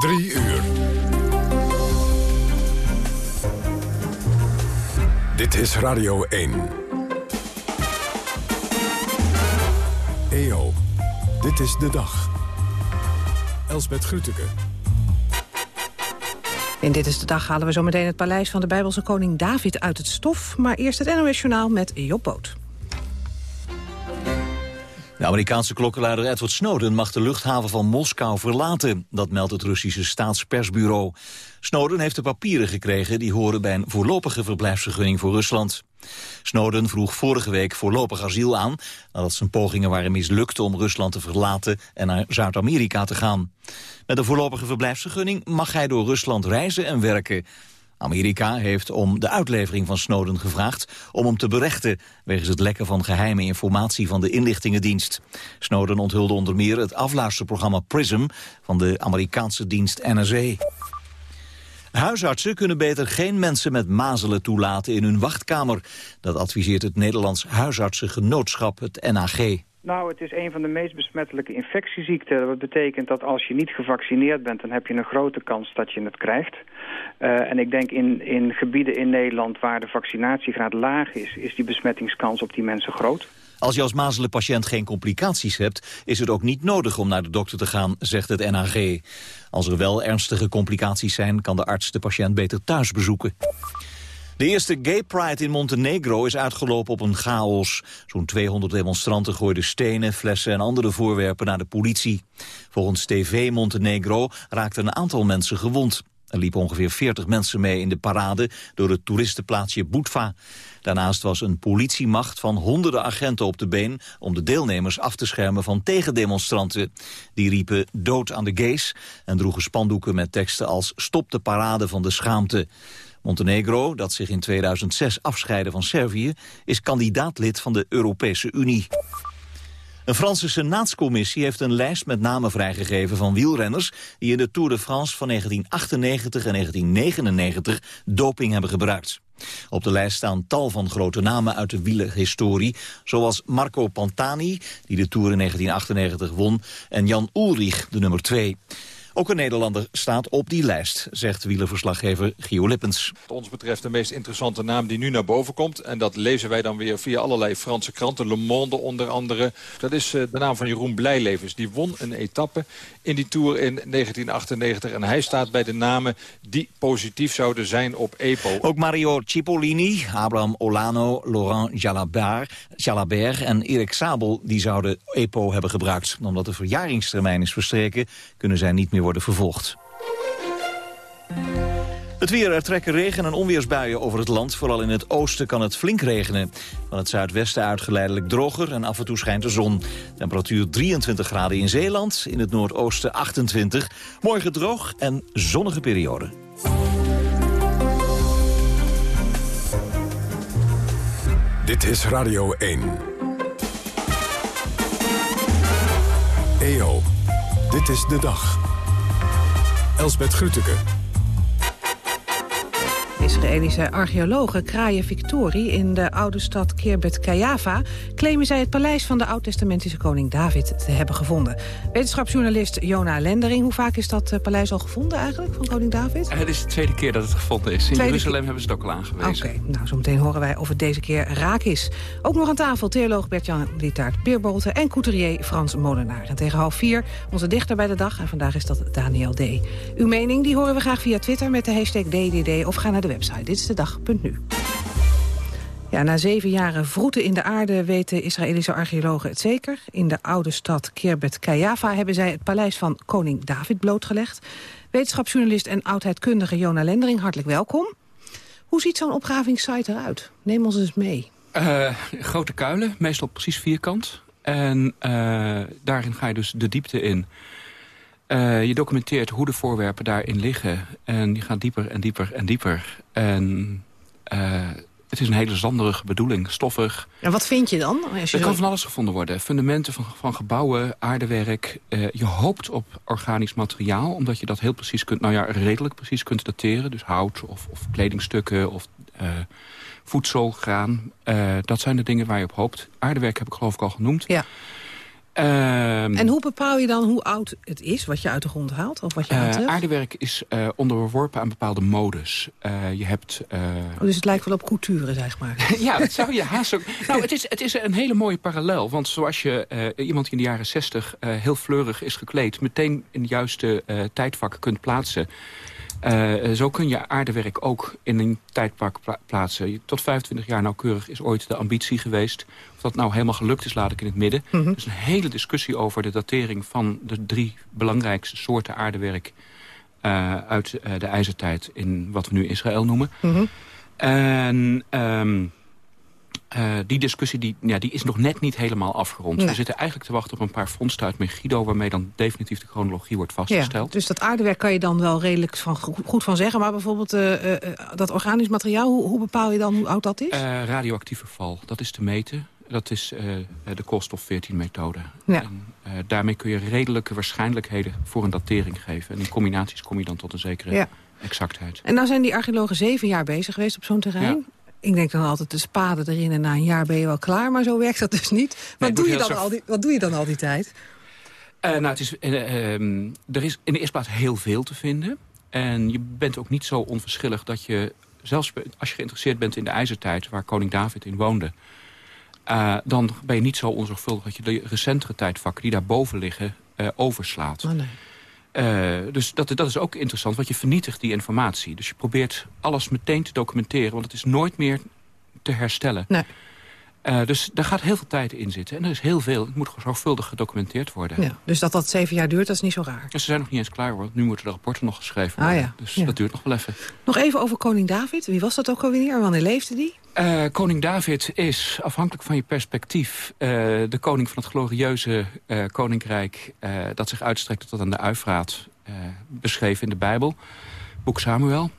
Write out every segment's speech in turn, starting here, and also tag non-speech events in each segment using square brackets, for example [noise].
Drie uur. Dit is Radio 1. EO, dit is de dag. Elsbeth Grütke. In Dit is de Dag halen we zo meteen het paleis van de Bijbelse koning David uit het stof. Maar eerst het NOS Journaal met Job Boot. Amerikaanse klokkenluider Edward Snowden mag de luchthaven van Moskou verlaten. Dat meldt het Russische staatspersbureau. Snowden heeft de papieren gekregen die horen bij een voorlopige verblijfsvergunning voor Rusland. Snowden vroeg vorige week voorlopig asiel aan... nadat zijn pogingen waren mislukt om Rusland te verlaten en naar Zuid-Amerika te gaan. Met een voorlopige verblijfsvergunning mag hij door Rusland reizen en werken. Amerika heeft om de uitlevering van Snowden gevraagd om hem te berechten wegens het lekken van geheime informatie van de inlichtingendienst. Snowden onthulde onder meer het afluisterprogramma PRISM van de Amerikaanse dienst NSA. Huisartsen kunnen beter geen mensen met mazelen toelaten in hun wachtkamer. Dat adviseert het Nederlands Huisartsengenootschap, het NAG. Nou, het is een van de meest besmettelijke infectieziekten. Dat betekent dat als je niet gevaccineerd bent... dan heb je een grote kans dat je het krijgt. Uh, en ik denk in, in gebieden in Nederland waar de vaccinatiegraad laag is... is die besmettingskans op die mensen groot. Als je als mazelenpatiënt geen complicaties hebt... is het ook niet nodig om naar de dokter te gaan, zegt het NAG. Als er wel ernstige complicaties zijn... kan de arts de patiënt beter thuis bezoeken. De eerste Gay Pride in Montenegro is uitgelopen op een chaos. Zo'n 200 demonstranten gooiden stenen, flessen en andere voorwerpen naar de politie. Volgens TV Montenegro raakten een aantal mensen gewond. Er liepen ongeveer 40 mensen mee in de parade door het toeristenplaatsje Boetva. Daarnaast was een politiemacht van honderden agenten op de been... om de deelnemers af te schermen van tegendemonstranten. Die riepen dood aan de gays en droegen spandoeken met teksten als... stop de parade van de schaamte. Montenegro, dat zich in 2006 afscheidde van Servië... is kandidaatlid van de Europese Unie. Een Franse senaatscommissie heeft een lijst met namen vrijgegeven van wielrenners die in de Tour de France van 1998 en 1999 doping hebben gebruikt. Op de lijst staan tal van grote namen uit de wielerhistorie, zoals Marco Pantani, die de Tour in 1998 won, en Jan Ulrich, de nummer 2. Ook een Nederlander staat op die lijst, zegt wielerverslaggever Gio Lippens. Wat ons betreft de meest interessante naam die nu naar boven komt. En dat lezen wij dan weer via allerlei Franse kranten. Le Monde onder andere. Dat is eh, de naam van Jeroen Blijlevens. Die won een etappe in die Tour in 1998. En hij staat bij de namen die positief zouden zijn op EPO. Ook Mario Cipollini, Abraham Olano, Laurent Jalabert, Jalabert en Erik Sabel... die zouden EPO hebben gebruikt. Omdat de verjaringstermijn is verstreken... kunnen zij niet meer worden vervolgd. Het weer, er trekken regen- en onweersbuien over het land. Vooral in het oosten kan het flink regenen. Van het zuidwesten uit geleidelijk droger en af en toe schijnt de zon. Temperatuur 23 graden in Zeeland, in het noordoosten 28. Morgen droog en zonnige periode. Dit is Radio 1. EO, dit is de dag. Elsbeth Grütke. Israëlische archeologen Kraaien Victorie in de oude stad Kirbet Kajava... claimen zij het paleis van de oud-testamentische koning David te hebben gevonden. Wetenschapsjournalist Jona Lendering, hoe vaak is dat eh, paleis al gevonden eigenlijk van koning David? Het is de tweede keer dat het gevonden is. In Jeruzalem hebben ze het ook al aangewezen. Oké, nou zo meteen horen wij of het deze keer raak is. Ook nog aan tafel theoloog Bert-Jan Lietaert Beerbolte en couturier Frans Molenaar. En tegen half vier onze dichter bij de dag en vandaag is dat Daniel D. Uw mening die horen we graag via Twitter met de hashtag DDD of ga naar de website. Dit is de dag.nu. Ja, na zeven jaren vroeten in de aarde weten Israëlische archeologen het zeker. In de oude stad Kirbet Kajava hebben zij het paleis van koning David blootgelegd. Wetenschapsjournalist en oudheidkundige Jona Lendering, hartelijk welkom. Hoe ziet zo'n opgravingssite eruit? Neem ons eens mee. Uh, grote kuilen, meestal precies vierkant. En uh, daarin ga je dus de diepte in. Uh, je documenteert hoe de voorwerpen daarin liggen. En je gaat dieper en dieper en dieper. En uh, het is een hele zanderige bedoeling, stoffig. En wat vind je dan? Als je er kan van alles gevonden worden. Fundamenten van, van gebouwen, aardewerk. Uh, je hoopt op organisch materiaal, omdat je dat heel precies kunt... nou ja, redelijk precies kunt dateren. Dus hout of, of kledingstukken of voedsel, graan. dat zijn de dingen waar je op hoopt. Aardewerk heb ik geloof ik al genoemd. Ja. Ehm, En hoe bepaal je dan hoe oud het is, wat je uit de grond haalt? Of wat je aantreft? aardewerk is eh, onderworpen aan bepaalde modes. Eh, je hebt... Oh, dus het lijkt wel op couture, zeg maar. [laughs] ja, dat zou je haast ook... Nou, het is, het is een hele mooie parallel. Want zoals je iemand die in de jaren zestig heel fleurig is gekleed... meteen in de juiste tijdvak kunt plaatsen... zo kun je aardewerk ook in een tijdvak pla- plaatsen. Tot 25 jaar nauwkeurig is ooit de ambitie geweest. Of dat nou helemaal gelukt is, laat ik in het midden. Er is een hele discussie over de datering van de drie belangrijkste soorten aardewerk... eh, uit eh, de ijzertijd in wat we nu Israël noemen. En ehm, eh, die discussie die, ja, die is nog net niet helemaal afgerond. Nee. We zitten eigenlijk te wachten op een paar vondsten uit Megiddo... waarmee dan definitief de chronologie wordt Ja, vastgesteld. dus dat aardewerk kan je dan wel redelijk van, goed van zeggen. Maar bijvoorbeeld dat organisch materiaal, hoe, hoe bepaal je dan hoe oud dat is? Radioactieve val, dat is te meten. Dat is eh, de koolstof 14-methode. Ja. En, eh, daarmee kun je redelijke waarschijnlijkheden voor een datering geven. En in combinaties kom je dan tot een zekere Ja. exactheid. En nou zijn die archeologen zeven jaar bezig geweest op zo'n terrein. Ik denk dan altijd de spade erin en na een jaar ben je wel klaar. Maar zo werkt dat dus niet. Wat, doe, je dan al die, wat doe je dan al die tijd? Eh, nou, het is, eh, ehm, er is in de eerste plaats heel veel te vinden. En je bent ook niet zo onverschillig dat je... zelfs als je geïnteresseerd bent in de ijzertijd... waar koning David in woonde... eh, dan ben je niet zo onzorgvuldig dat je de recentere tijdvakken... die daarboven liggen, eh, overslaat. Oh, nee. Eh, dus dat, dat is ook interessant, want je vernietigt die informatie. Dus je probeert alles meteen te documenteren... want het is nooit meer te herstellen. Nee. Eh, dus daar gaat heel veel tijd in zitten. En er is heel veel. Het moet zorgvuldig gedocumenteerd worden. Ja, dus dat dat zeven jaar duurt, dat is niet zo raar. Ja, ze zijn nog niet eens klaar hoor. Nu moeten de rapporten nog geschreven Ah, worden. ja. Dus dat duurt nog wel even. Nog even over koning David. Wie was dat ook alweer? en Wanneer leefde die? Eh, koning David is, afhankelijk van je perspectief... eh, de koning van het glorieuze koninkrijk... dat zich uitstrekt tot aan de Uifraat... beschreven in de Bijbel, boek Samuel.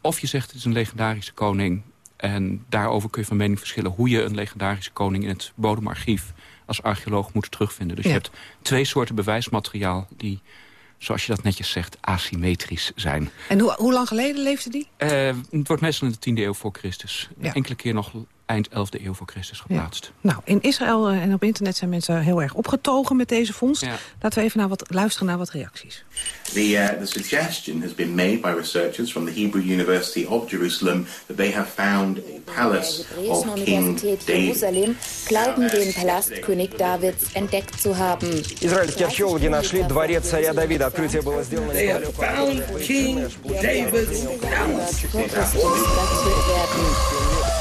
Of je zegt het is een legendarische koning... en daarover kun je van mening verschillen... hoe je een legendarische koning in het bodemarchief... als archeoloog moet terugvinden. Dus Ja. je hebt twee soorten bewijsmateriaal... die, zoals je dat netjes zegt, asymmetrisch zijn. En hoe, hoe lang geleden leefde die? Eh, het wordt meestal in de 10e eeuw voor Christus. Ja. Enkele keer nog eind 11e eeuw voor Christus geplaatst. Nou, in Israël eh, en op internet zijn mensen heel erg opgetogen met deze vondst. Ja. Laten we even naar wat, luisteren naar wat reacties. The, uh, the suggestion has been made by researchers from the Hebrew University of Jerusalem that they have found a der palace Hebräischen of King Universität David. Jerusalem glauben, den Palast König Davids entdeckt zu haben. Израильские археологи нашли дворец царя Давида. Открытие было сделано неподалеку от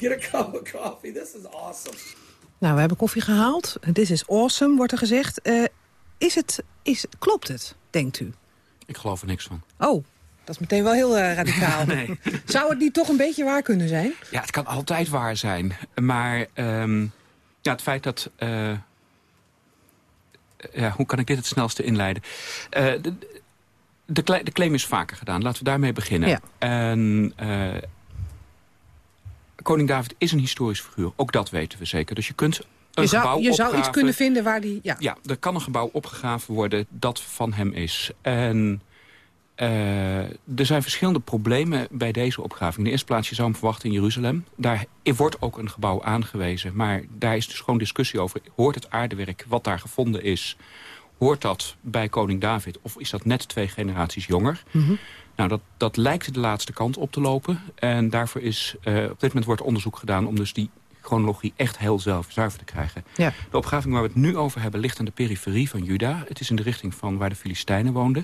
Get a cup of coffee. This is awesome. Nou, we hebben koffie gehaald. This is awesome, wordt er gezegd. Eh, is het, is, klopt het, denkt u? Ik geloof er niks van. Oh, dat is meteen wel heel eh, radicaal. [laughs] Nee. Zou het niet toch een beetje waar kunnen zijn? Ja, het kan altijd waar zijn. Maar ehm, ja, het feit dat... eh, ja, hoe kan ik dit het snelste inleiden? Eh, de, de, de claim is vaker gedaan. Laten we daarmee beginnen. Ja. En eh, koning David is een historisch figuur. Ook dat weten we zeker. Dus je kunt een Je zou, gebouw je zou iets kunnen vinden waar die... Ja, Ja, er kan een gebouw opgegraven worden dat van hem is. En eh, er zijn verschillende problemen bij deze opgraving. In de eerste plaats, je zou hem verwachten in Jeruzalem. Daar wordt ook een gebouw aangewezen. Maar daar is dus gewoon discussie over. Hoort het aardewerk wat daar gevonden is... hoort dat bij koning David? Of is dat net twee generaties jonger? Nou, dat, dat lijkt de laatste kant op te lopen. En daarvoor is eh, op dit moment wordt onderzoek gedaan... om dus die chronologie echt heel zelf zuiver te krijgen. ja. De opgraving waar we het nu over hebben ligt aan de periferie van Juda. Het is in de richting van waar de Filistijnen woonden.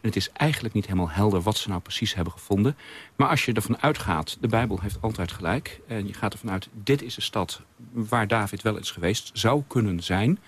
En het is eigenlijk niet helemaal helder wat ze nou precies hebben gevonden. Maar als je ervan uitgaat, de Bijbel heeft altijd gelijk... en je gaat ervan uit, dit is de stad waar David wel eens geweest zou kunnen zijn...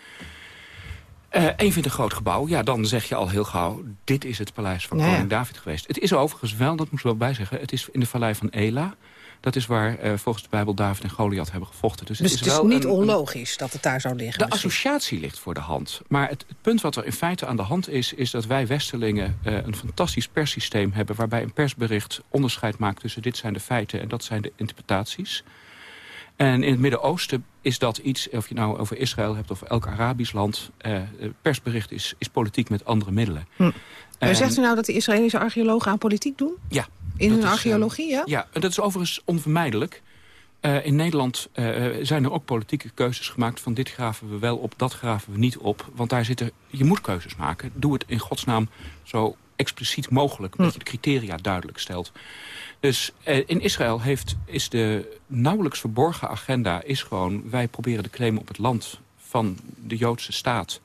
Eh, en je vindt een groot gebouw, ja, dan zeg je al heel gauw... dit is het paleis van ja. koning David geweest. Het is overigens wel, dat moet ik wel bijzeggen... het is in de vallei van Ela. Dat is waar eh, volgens de Bijbel David en Goliath hebben gevochten. Dus, Dus het het is is wel niet een- onlogisch dat het daar zou liggen. de misschien. associatie ligt voor de hand. Maar het, het punt wat er in feite aan de hand is... is dat wij Westerlingen eh, een fantastisch perssysteem hebben... waarbij een persbericht onderscheid maakt tussen dit zijn de feiten... en dat zijn de interpretaties. En in het Midden-Oosten is dat iets... of je nou over Israël hebt of elk Arabisch land... eh, eh, persbericht is, is politiek met andere middelen. En- zegt u nou dat de Israëlische archeologen aan politiek doen? Ja. In hun is, archeologie, eh, ja? Ja, dat is overigens onvermijdelijk. Uh, in Nederland uh, zijn er ook politieke keuzes gemaakt... van dit graven we wel op, dat graven we niet op. Want daar zitten, je moet keuzes maken. Doe het in godsnaam zo expliciet mogelijk... dat je de criteria duidelijk stelt. Dus uh, in Israël heeft, is de nauwelijks verborgen agenda... is gewoon, wij proberen de claim op het land van de Joodse staat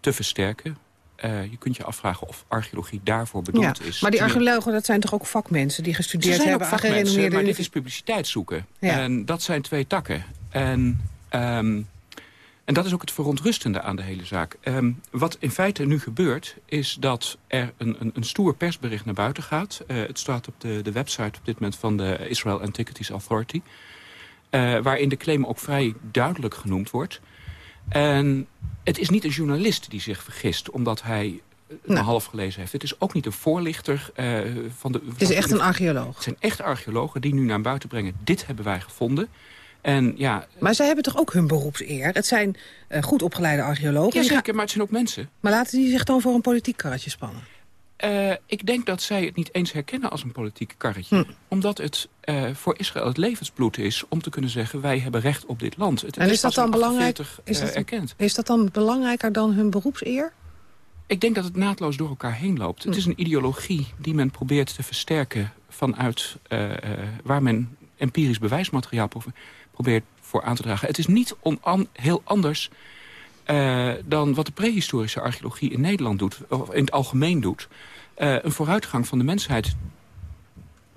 te versterken. Uh, je kunt je afvragen of archeologie daarvoor bedoeld ja, is. Maar die archeologen, dat zijn toch ook vakmensen die gestudeerd Ze zijn hebben ook vakmensen, maar dit is publiciteit zoeken. Ja. En dat zijn twee takken. En, um, en dat is ook het verontrustende aan de hele zaak. Um, wat in feite nu gebeurt, is dat er een, een, een stoer persbericht naar buiten gaat. Uh, het staat op de, de website op dit moment van de Israel Antiquities Authority. Uh, waarin de claim ook vrij duidelijk genoemd wordt. En het is niet een journalist die zich vergist, omdat hij het maar half gelezen heeft. Het is ook niet een voorlichter uh, van de... Het is echt een archeoloog. Het zijn echt archeologen die nu naar buiten brengen... dit hebben wij gevonden. En, ja, maar zij hebben toch ook hun beroepseer? Het zijn uh, goed opgeleide archeologen. Ja, zeker, maar het zijn ook mensen. Maar laten die zich dan voor een politiek karretje spannen? Uh, ik denk dat zij het niet eens herkennen als een politiek karretje. Hm. Omdat het uh, voor Israël het levensbloed is om te kunnen zeggen... wij hebben recht op dit land. Het en is, is dat dan belangrijk? Is dat, erkend. is dat dan belangrijker dan hun beroepseer? Ik denk dat het naadloos door elkaar heen loopt. Hm. Het is een ideologie die men probeert te versterken... vanuit waar men empirisch bewijsmateriaal probeert voor aan te dragen. Het is niet on heel anders... Uh, dan wat de prehistorische archeologie in Nederland doet, of in het algemeen doet. Uh, een vooruitgang van de mensheid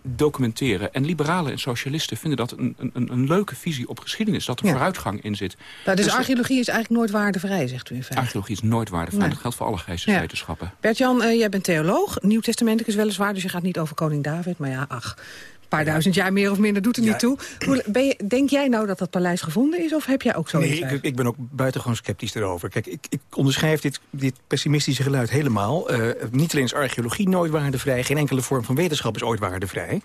documenteren. En liberalen en socialisten vinden dat een, een, een leuke visie op geschiedenis. Dat er ja. vooruitgang in zit. Nou, dus, dus archeologie is eigenlijk nooit waardevrij, zegt u in feite? Archeologie is nooit waardevrij. Nee. Dat geldt voor alle geesteswetenschappen. Ja. Bert-Jan, uh, jij bent theoloog. Nieuwtestamentic is weliswaar, dus je gaat niet over koning David. Maar ja, ach, paar duizend jaar meer of minder doet er niet toe. Hoe, ben je, denk jij nou dat dat paleis gevonden is? Of heb jij ook zoiets? Nee, ik, ik, ben ook buitengewoon sceptisch erover. Kijk, ik, ik onderschrijf dit, dit pessimistische geluid helemaal. Uh, niet alleen is archeologie nooit waardevrij... geen enkele vorm van wetenschap is ooit waardevrij.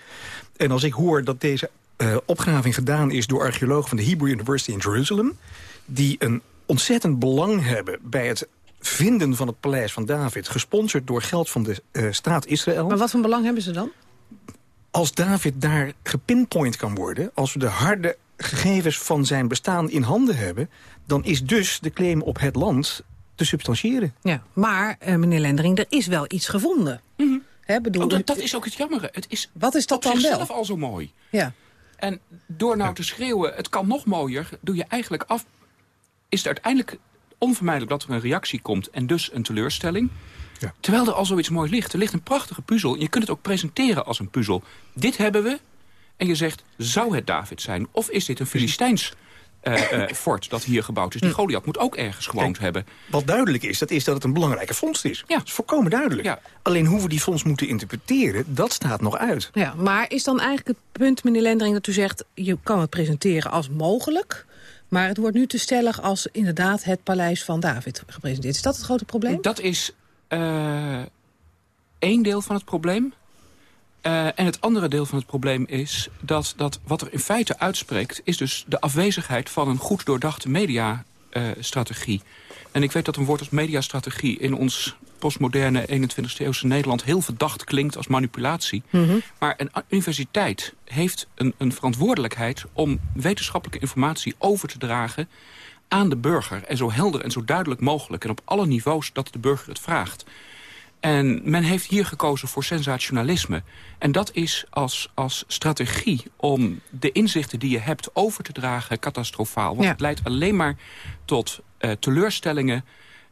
En als ik hoor dat deze uh, opgraving gedaan is... door archeologen van de Hebrew University in Jerusalem... die een ontzettend belang hebben bij het vinden van het paleis van David... gesponsord door geld van de uh, staat Israël. Maar wat voor belang hebben ze dan? Als David daar gepinpoint kan worden... als we de harde gegevens van zijn bestaan in handen hebben... dan is dus de claim op het land te substantiëren. Ja, maar, uh, meneer Lendering, er is wel iets gevonden. Mm -hmm. He, bedoel, oh, dat, dat, is ook het jammere. Het is Wat is dat op dan zichzelf wel? al zo mooi. Ja. En door nou te schreeuwen, het kan nog mooier... doe je eigenlijk af... is het uiteindelijk onvermijdelijk dat er een reactie komt... en dus een teleurstelling... Ja. Terwijl er al zoiets mooi ligt. Er ligt een prachtige puzzel. Je kunt het ook presenteren als een puzzel. Dit hebben we. En je zegt, zou het David zijn? Of is dit een Filistijns uh, uh, [laughs] fort dat hier gebouwd is? Die Goliath moet ook ergens gewoond Kijk, hebben. Wat duidelijk is, dat is dat het een belangrijke vondst is. Ja. Dat is volkomen duidelijk. Ja. Alleen hoe we die vondst moeten interpreteren, dat staat nog uit. Ja, maar is dan eigenlijk het punt, meneer Lendering, dat u zegt... je kan het presenteren als mogelijk... maar het wordt nu te stellig als inderdaad het paleis van David gepresenteerd. Is dat het grote probleem? Dat is één deel van het probleem. Uh, en het andere deel van het probleem is dat, dat wat er in feite uitspreekt... is dus de afwezigheid van een goed doordachte mediastrategie. Uh, en ik weet dat een woord als mediastrategie in ons postmoderne 21e eeuwse Nederland... heel verdacht klinkt als manipulatie. Mhm. Mm -hmm. Maar een universiteit heeft een, een verantwoordelijkheid... om wetenschappelijke informatie over te dragen aan de burger. En zo helder en zo duidelijk mogelijk. En op alle niveaus dat de burger het vraagt. En men heeft hier gekozen voor sensationalisme. En dat is als, als strategie om de inzichten die je hebt over te dragen catastrofaal. Want Ja. het leidt alleen maar tot uh, teleurstellingen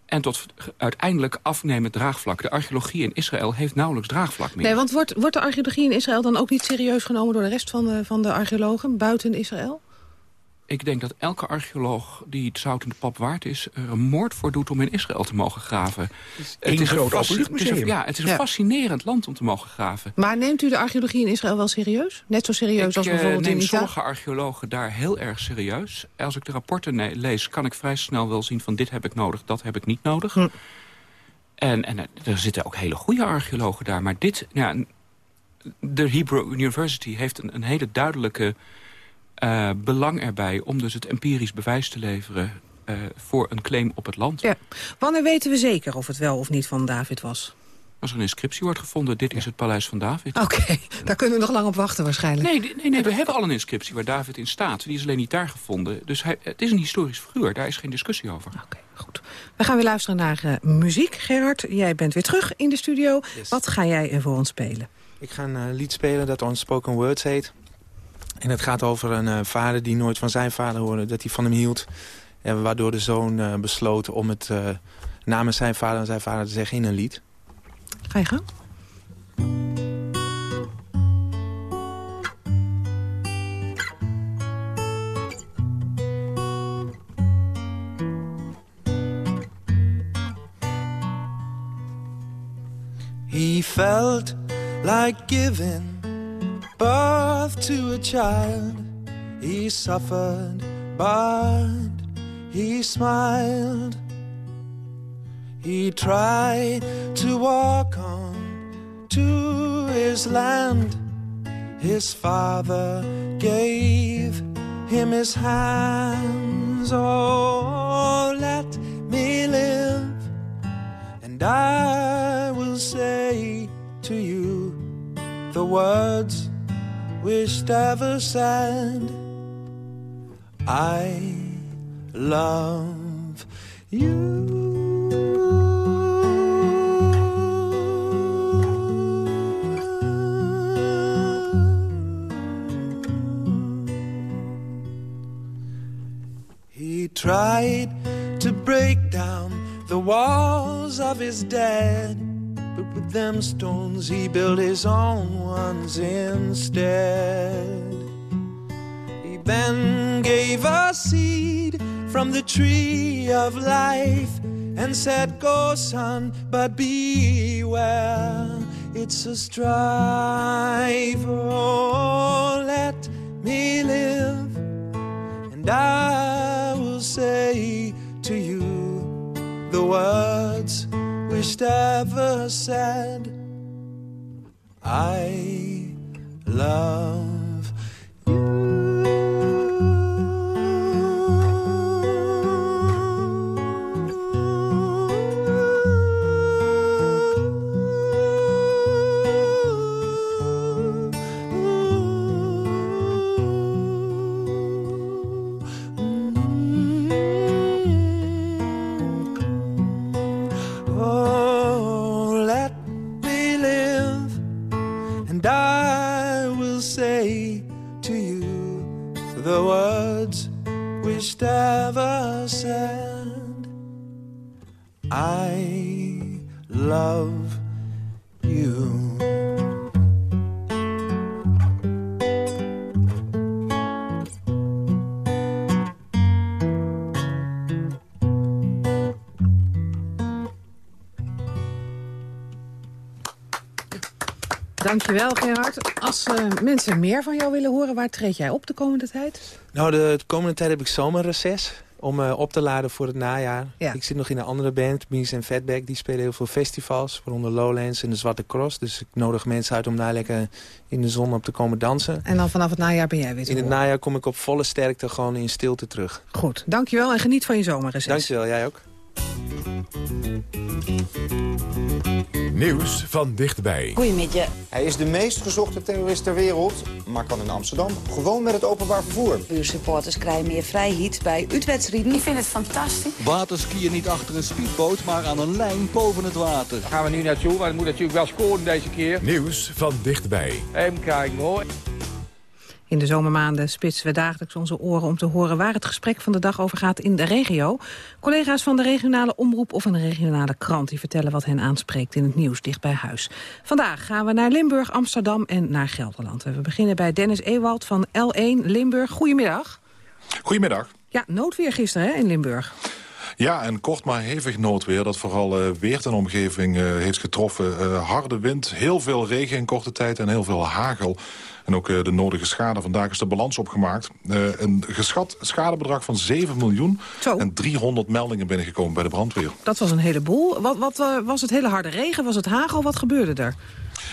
en tot uiteindelijk afnemen draagvlak. De archeologie in Israël heeft nauwelijks draagvlak meer. Nee, want wordt, wordt de archeologie in Israël dan ook niet serieus genomen... door de rest van de, van de archeologen buiten Israël? Ik denk dat elke archeoloog die het zout in de pap waard is... er een moord voor doet om in Israël te mogen graven. groot openluchtmuseum. het is een- Ja, het is een fascinerend land om te mogen graven. Maar neemt u de archeologie in Israël wel serieus? Net zo serieus Ik als eh, bijvoorbeeld neem in Italië? sommige archeologen daar heel erg serieus. Als ik de rapporten lees, kan ik vrij snel wel zien van... dit heb ik nodig, dat heb ik niet nodig. Hm. En, en eh, er zitten ook hele goede archeologen daar. Maar dit, ja, de Hebrew University heeft een, een hele duidelijke eh, belang erbij... om dus het empirisch bewijs te leveren eh, voor een claim op het land. Ja. Wanneer weten we zeker of het wel of niet van David was? Als er een inscriptie wordt gevonden, dit is het paleis van David. Oké, daar kunnen we nog lang op wachten waarschijnlijk. Nee, nee, nee, we hebben al een inscriptie waar David in staat. Die is alleen niet daar gevonden. Dus hij, het is een historisch figuur, daar is geen discussie over. Oké, goed. We gaan weer luisteren naar uh, muziek. Gerard, jij bent weer terug in de studio. Wat ga jij voor ons spelen? Ik ga een uh, lied spelen dat Unspoken Words heet. En het gaat over een uh, vader die nooit van zijn vader hoorde, dat hij van hem hield. En waardoor de zoon besloot om het namens zijn vader en zijn vader te zeggen in een lied. Ga je gang. He felt like giving birth to a child. He suffered, but he smiled. He tried to walk on to his land. His father gave him his hands. Oh, let me live, and I will say to you the words wished ever said. I love you. He tried to break down the walls of his dad. Them stones, he built his own ones instead. He then gave a seed from the tree of life and said, Go, son, but beware. It's a strife. Oh, let me live, and I will say to you the words wished ever said. I love uh, mensen meer van jou willen horen, waar treed jij op de komende tijd? Nou, de, de komende tijd heb ik zomerreces om uh, op te laden voor het najaar. Ja. Ik zit nog in een andere band, Mies en Fatback. Die spelen heel veel festivals, waaronder Lowlands en de Zwarte Cross. Dus ik nodig mensen uit om daar lekker in de zon op te komen dansen. En dan vanaf het najaar ben jij weer In het najaar kom ik op volle sterkte gewoon in stilte terug. Goed, dankjewel en geniet van je zomerreces. Dankjewel, jij ook. Nieuws van dichtbij. Goedemiddag. Hij is de meest gezochte terrorist ter wereld, maar kan in Amsterdam gewoon met het openbaar vervoer. Uw supporters krijgen meer vrijheid bij uitwedstrijden. Ik vind het fantastisch. Waterskiën niet achter een speedboot, maar aan een lijn boven het water. Daar gaan we nu naartoe, maar het moet natuurlijk wel scoren deze keer. Nieuws van dichtbij. Even kijken hoor. In de zomermaanden spitsen we dagelijks onze oren om te horen waar het gesprek van de dag over gaat in de regio. Collega's van de regionale omroep of een regionale krant die vertellen wat hen aanspreekt in het nieuws dicht bij huis. Vandaag gaan we naar Limburg, Amsterdam en naar Gelderland. We beginnen bij Dennis Ewald van L1 Limburg. Goedemiddag. Goedemiddag. Ja, noodweer gisteren hè, in Limburg. Ja, en kort maar hevig noodweer dat vooral uh, Weert en omgeving uh, heeft getroffen. Uh, harde wind, heel veel regen in korte tijd en heel veel hagel. En ook de nodige schade. Vandaag is de balans opgemaakt. een geschat schadebedrag van 7 miljoen en 300 meldingen binnengekomen bij de brandweer. Dat was een heleboel. Wat, wat was het hele harde regen? Was het hagel? Wat gebeurde er?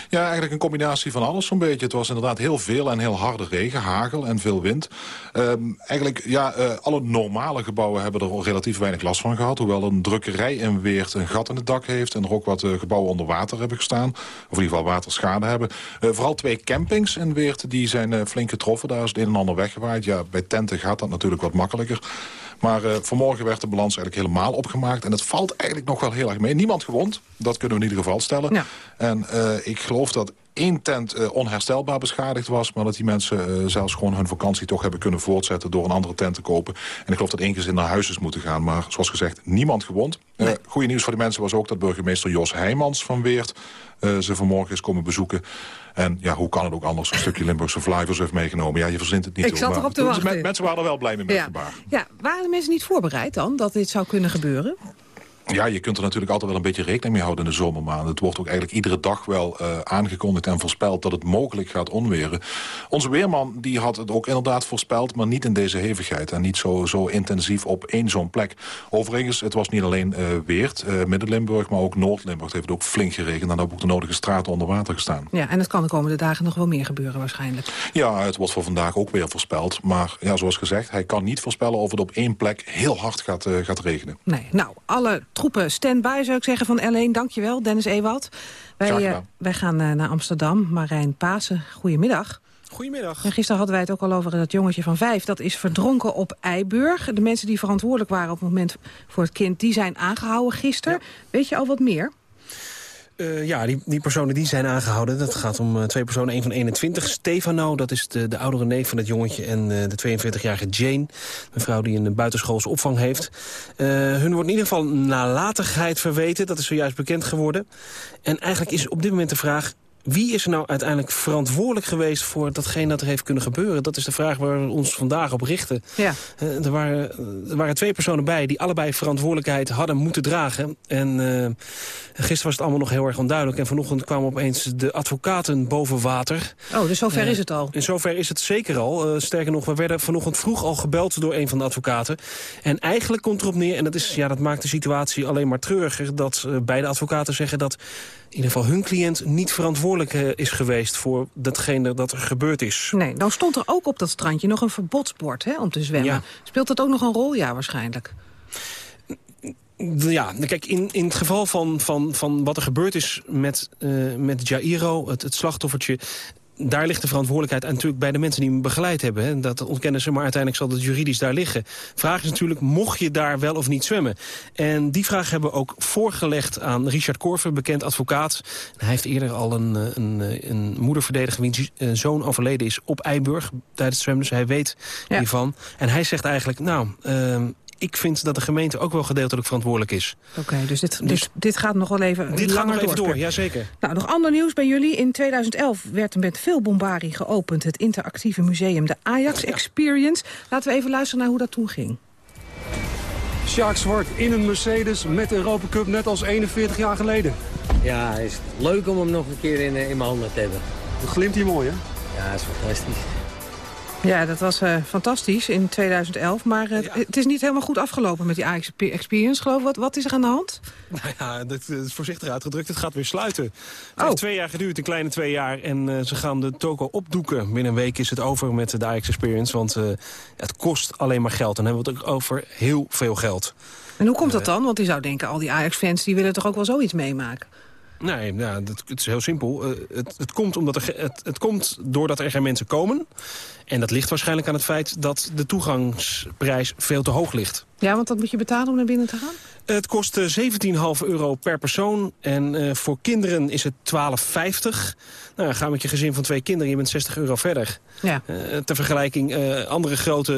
Ja, eigenlijk een combinatie van alles zo'n beetje. Het was inderdaad heel veel en heel harde regen, hagel en veel wind. Um, eigenlijk, ja, uh, alle normale gebouwen hebben er relatief weinig last van gehad. Hoewel een drukkerij in Weert een gat in het dak heeft... en er ook wat uh, gebouwen onder water hebben gestaan. Of in ieder geval waterschade hebben. Uh, vooral twee campings in Weert die zijn flink getroffen. Daar is het een en ander weggewaaid. Ja, bij tenten gaat dat natuurlijk wat makkelijker. Maar uh, vanmorgen werd de balans eigenlijk helemaal opgemaakt. En het valt eigenlijk nog wel heel erg mee. Niemand gewond, dat kunnen we in ieder geval stellen. Ja. En uh, ik geloof dat één tent uh, onherstelbaar beschadigd was... maar dat die mensen zelfs gewoon hun vakantie toch hebben kunnen voortzetten... door een andere tent te kopen. En ik geloof dat één gezin naar huis is moeten gaan. Maar zoals gezegd, niemand gewond. Nee. goede nieuws voor de mensen was ook dat burgemeester Jos Heijmans van Weert... ze vanmorgen is komen bezoeken. En ja, hoe kan het ook anders? Een stukje Limburgse Flyvers heeft meegenomen. Ja, je verzint het niet. Ik zat erop te wachten. Mensen waren er wel blij mee met ja. het gebaar. Ja, waren de mensen niet voorbereid dan dat dit zou kunnen gebeuren? Ja, je kunt er natuurlijk altijd wel een beetje rekening mee houden in de zomermaanden. Het wordt ook eigenlijk iedere dag wel uh, aangekondigd en voorspeld dat het mogelijk gaat onweren. Onze weerman die had het ook inderdaad voorspeld, maar niet in deze hevigheid. En niet zo, zo intensief op één zo'n plek. Overigens, het was niet alleen uh, Weert, uh, Midden-Limburg, maar ook Noord-Limburg heeft het ook flink geregend. En dan hebben ook de nodige straten onder water gestaan. Ja, en het kan de komende dagen nog wel meer gebeuren waarschijnlijk. Ja, het wordt voor vandaag ook weer voorspeld. Maar ja, zoals gezegd, hij kan niet voorspellen of het op één plek heel hard gaat, gaat regenen. Nee, nou, alle troepen stand-by, zou ik zeggen, van L1. Dankjewel, Dennis Ewald. Wij, uh, wij gaan uh, naar Amsterdam. Marijn Pasen, goedemiddag. Goedemiddag. En gisteren hadden wij het ook al over dat jongetje van vijf. Dat is verdronken op Eiburg. De mensen die verantwoordelijk waren op het moment voor het kind... die zijn aangehouden gisteren. Ja. Weet je al wat meer? Uh, ja, die, die personen die zijn aangehouden. Dat gaat om uh, twee personen. Een van 21, Stefano, dat is de, de oudere neef van het jongetje... en uh, de 42-jarige Jane, een vrouw die een buitenschoolse opvang heeft. hun wordt in ieder geval nalatigheid verweten. Dat is zojuist bekend geworden. En eigenlijk is op dit moment de vraag... Wie is er nou uiteindelijk verantwoordelijk geweest voor datgene dat er heeft kunnen gebeuren? Dat is de vraag waar we ons vandaag op richten. Ja. Uh, er, waren, er waren twee personen bij die allebei verantwoordelijkheid hadden moeten dragen. En uh, gisteren was het allemaal nog heel erg onduidelijk. En vanochtend kwamen opeens de advocaten boven water. Oh, dus zover uh, is het al? In zover is het zeker al. sterker nog, we werden vanochtend vroeg al gebeld door een van de advocaten. En eigenlijk komt erop neer, en dat, is, ja, dat maakt de situatie alleen maar treuriger... dat beide advocaten zeggen dat in ieder geval hun cliënt niet verantwoordelijk uh, is geweest... voor datgene dat er gebeurd is. Nee, nou stond er ook op dat strandje nog een verbodsbord hè, om te zwemmen. Ja. Speelt dat ook nog een rol? Ja, waarschijnlijk. Ja, kijk, in, in het geval van, van, van wat er gebeurd is met, uh, met Jairo, het, het slachtoffertje daar ligt de verantwoordelijkheid natuurlijk bij de mensen die hem begeleid hebben. Hè. Dat ontkennen ze, maar uiteindelijk zal het juridisch daar liggen. Vraag is natuurlijk, mocht je daar wel of niet zwemmen? En die vraag hebben we ook voorgelegd aan Richard Korver, bekend advocaat. Hij heeft eerder al een, een, een moeder verdedigd wiens zoon overleden is op Eiburg tijdens het zwemmen. Dus hij weet ja. hiervan. En hij zegt eigenlijk, nou... Uh, ik vind dat de gemeente ook wel gedeeltelijk verantwoordelijk is. Oké, okay, dus, dit, dus dit gaat nog wel even dit gaat nog even door. Ja, zeker. Nou, nog ander nieuws bij jullie. In 2011 werd met veel bombarie geopend het interactieve museum, de Ajax Experience. Laten we even luisteren naar hoe dat toen ging. Sjaak Zwart in een Mercedes met de Europa Cup net als 41 jaar geleden. Ja, is leuk om hem nog een keer in, in mijn handen te hebben. Het glimt hier mooi, hè? Ja, dat is fantastisch. Ja, dat was uh, fantastisch in 2011. Maar uh, ja. het is niet helemaal goed afgelopen met die Ajax Experience, geloof ik. Wat, wat is er aan de hand? Nou ja, dat is voorzichtig uitgedrukt. Het gaat weer sluiten. Het oh. heeft twee jaar geduurd, een kleine twee jaar. En uh, ze gaan de toko opdoeken. Binnen een week is het over met de Ajax Experience. Want het kost alleen maar geld. En dan hebben we het ook over heel veel geld. En hoe komt dat dan? Want die zou denken, al die Ajax-fans... die willen toch ook wel zoiets meemaken? Nee, nou, dat, het is heel simpel. Uh, het, het, komt omdat er, het, het komt doordat er geen mensen komen. En dat ligt waarschijnlijk aan het feit dat de toegangsprijs veel te hoog ligt. Ja, want dat moet je betalen om naar binnen te gaan? Het kost 17,5 euro per persoon. En uh, voor kinderen is het 12,50. Nou, ga met je gezin van twee kinderen, je bent 60 euro verder. Ja. Uh, ter vergelijking, uh, andere grote...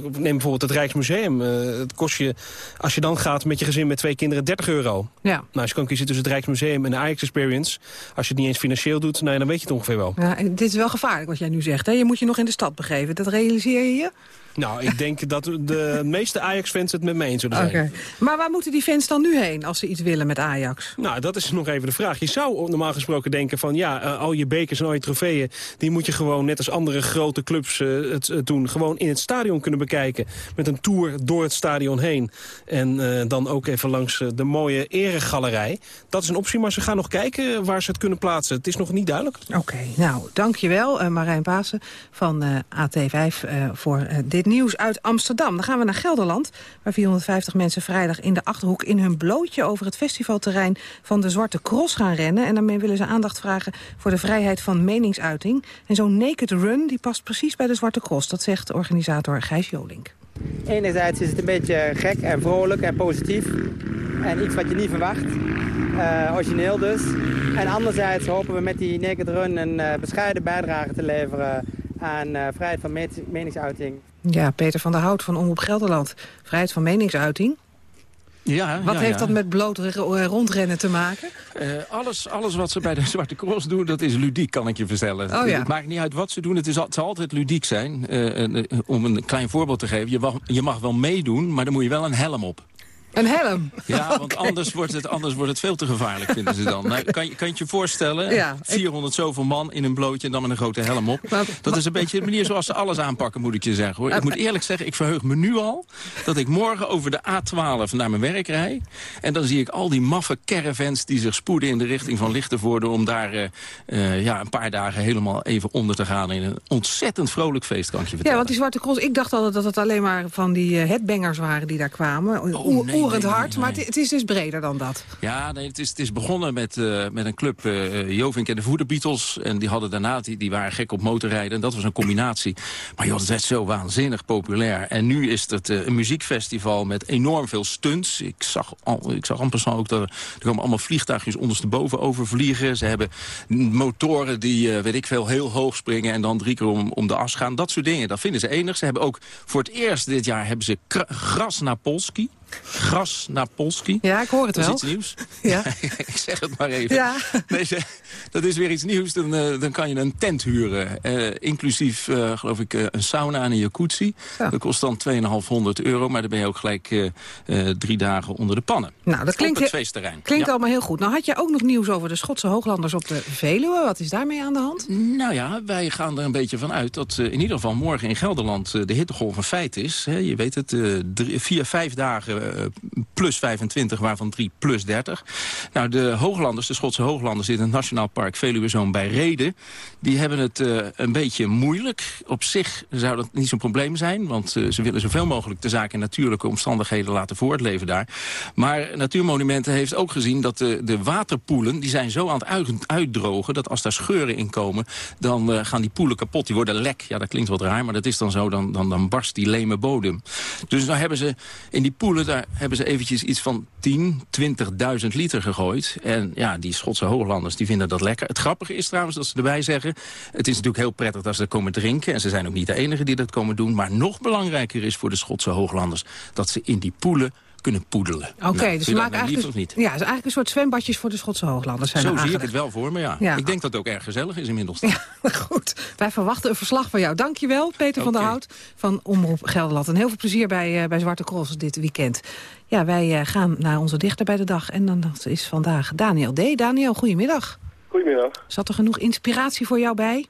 neem bijvoorbeeld het Rijksmuseum. het kost je, als je dan gaat met je gezin met twee kinderen, 30 euro. Ja. Nou, als je kan kiezen tussen het Rijksmuseum en de Ajax Experience... als je het niet eens financieel doet, nou, dan weet je het ongeveer wel. Ja, dit is wel gevaarlijk wat jij nu zegt. Hè? Je moet je nog in de stad begeven. Dat realiseer je je? Nou, ik denk dat de meeste Ajax-fans het met me eens zullen zijn. Maar waar moeten die fans dan nu heen als ze iets willen met Ajax? Nou, dat is nog even de vraag. Je zou normaal gesproken denken van... ja, uh, al je bekers en al je trofeeën... die moet je gewoon, net als andere grote clubs uh, het uh, doen... gewoon in het stadion kunnen bekijken. Met een tour door het stadion heen. En dan ook even langs de mooie eregalerij. Dat is een optie, maar ze gaan nog kijken waar ze het kunnen plaatsen. Het is nog niet duidelijk. Oké, okay, nou, dankjewel Marijn Pasen van AT5... voor dit nieuws uit Amsterdam. Dan gaan we naar Gelderland, waar 450 mensen vrijdag in de Achterhoek... in hun blootje over het festivalterrein van de Zwarte Cross gaan rennen. En daarmee willen ze aandacht vragen voor de vrijheid van meningsuiting. En zo'n naked run die past precies bij de Zwarte Cross. Dat zegt organisator Gijs Jolink. Enerzijds is het een beetje gek en vrolijk en positief. En iets wat je niet verwacht. Uh, origineel dus. En anderzijds hopen we met die Naked Run een uh, bescheiden bijdrage te leveren aan uh, vrijheid van me meningsuiting. Ja, Peter van der Hout van Omroep Gelderland. Vrijheid van meningsuiting. Ja, wat ja, heeft ja. dat met bloot rondrennen te maken? Uh, alles, alles wat ze bij de [laughs] Zwarte Cross doen, dat is ludiek, kan ik je vertellen. Oh, ja. Het maakt niet uit wat ze doen, het, is, het zal altijd ludiek zijn. Uh, om een klein voorbeeld te geven, je mag, je mag wel meedoen, maar dan moet je wel een helm op. Een helm? Ja, want okay. anders, wordt het, anders wordt het veel te gevaarlijk, vinden ze dan. Nou, kan, je, kan je je voorstellen, ja, 400 ik... zoveel man in een blootje en dan met een grote helm op. Maar, dat maar... is een beetje de manier zoals ze alles aanpakken, moet ik je zeggen. Hoor. Ik moet eerlijk zeggen, ik verheug me nu al dat ik morgen over de A12 naar mijn werk rij. En dan zie ik al die maffe caravans die zich spoeden in de richting van Lichtenvoorde... om daar uh, uh, ja, een paar dagen helemaal even onder te gaan in een ontzettend vrolijk feest, kan ik je vertellen. Ja, want die Zwarte Cross, ik dacht altijd dat het alleen maar van die uh, headbangers waren die daar kwamen. Oh, nee, Oerend nee, hard, nee, maar het, is dus breder dan dat. Ja, nee, het, is, het is begonnen met, uh, met een club, uh, Jovink en de Voeder Beatles. En die hadden daarna, die, die waren gek op motorrijden. En dat was een combinatie. Maar joh, het werd zo waanzinnig populair. En nu is het uh, een muziekfestival met enorm veel stunts. Ik zag, al, ik zag amper ook dat er, er komen allemaal vliegtuigjes ondersteboven over vliegen. Ze hebben motoren die, weet ik veel, heel hoog springen. En dan drie keer om, om de as gaan. Dat soort dingen, dat vinden ze enig. Ze hebben ook voor het eerst dit jaar hebben ze gras naar Polski. Gras naar Polski. Ja, ik hoor het dat wel. is iets nieuws. [laughs] Ja. [laughs] ik zeg het maar even. Ja. Nee, dat is weer iets nieuws. Dan, uh, dan kan je een tent huren. Uh, inclusief, uh, geloof ik, een sauna en een jacuzzi. Ja. Dat kost dan 2,500 euro. Maar dan ben je ook gelijk drie dagen onder de pannen. Nou, dat klinkt, op het feestterrein. Klinkt ja. allemaal heel goed. Nou had je ook nog nieuws over de Schotse hooglanders op de Veluwe. Wat is daarmee aan de hand? Nou ja, wij gaan er een beetje van uit dat in ieder geval morgen in Gelderland de hittegolf een feit is. Je weet het, drie, vier, vijf dagen plus 25, waarvan 3 plus 30. Nou, de hooglanders, de Schotse hooglanders in het Nationaal Park Veluwezoom bij Reden... die hebben het uh, een beetje moeilijk. Op zich zou dat niet zo'n probleem zijn... want uh, ze willen zoveel mogelijk de zaak in natuurlijke omstandigheden laten voortleven daar. Maar Natuurmonumenten heeft ook gezien dat de, de waterpoelen... die zijn zo aan het uit, uitdrogen dat als daar scheuren in komen... dan gaan die poelen kapot, die worden lek. Ja, dat klinkt wat raar, maar dat is dan zo, dan, dan, dan barst die leme bodem. Dus dan hebben ze in die poelen, daar hebben ze eventjes iets van 10, 20.000 liter gegooid. En ja, die Schotse hooglanders die vinden dat lekker. Het grappige is trouwens dat ze erbij zeggen... het is natuurlijk heel prettig dat ze dat komen drinken... en ze zijn ook niet de enigen die dat komen doen. Maar nog belangrijker is voor de Schotse hooglanders... dat ze in die poelen kunnen poedelen. Oké, okay, nou, dus ze maken eigenlijk, niet? Ja, het is eigenlijk een soort zwembadjes voor de Schotse hooglanders. Zijn Zo zie ik het wel voor me, ja. ja. Ik denk dat het ook erg gezellig is inmiddels. Ja, [laughs] goed. Wij verwachten een verslag van jou. Dankjewel, Peter okay. van der Hout van Omroep Gelderland. En heel veel plezier bij, uh, bij Zwarte Cross dit weekend. Ja, wij uh, gaan naar onze dichter bij de dag. En dan dat is vandaag Daniel D. Daniel, goedemiddag. Goedemiddag. Zat er genoeg inspiratie voor jou bij?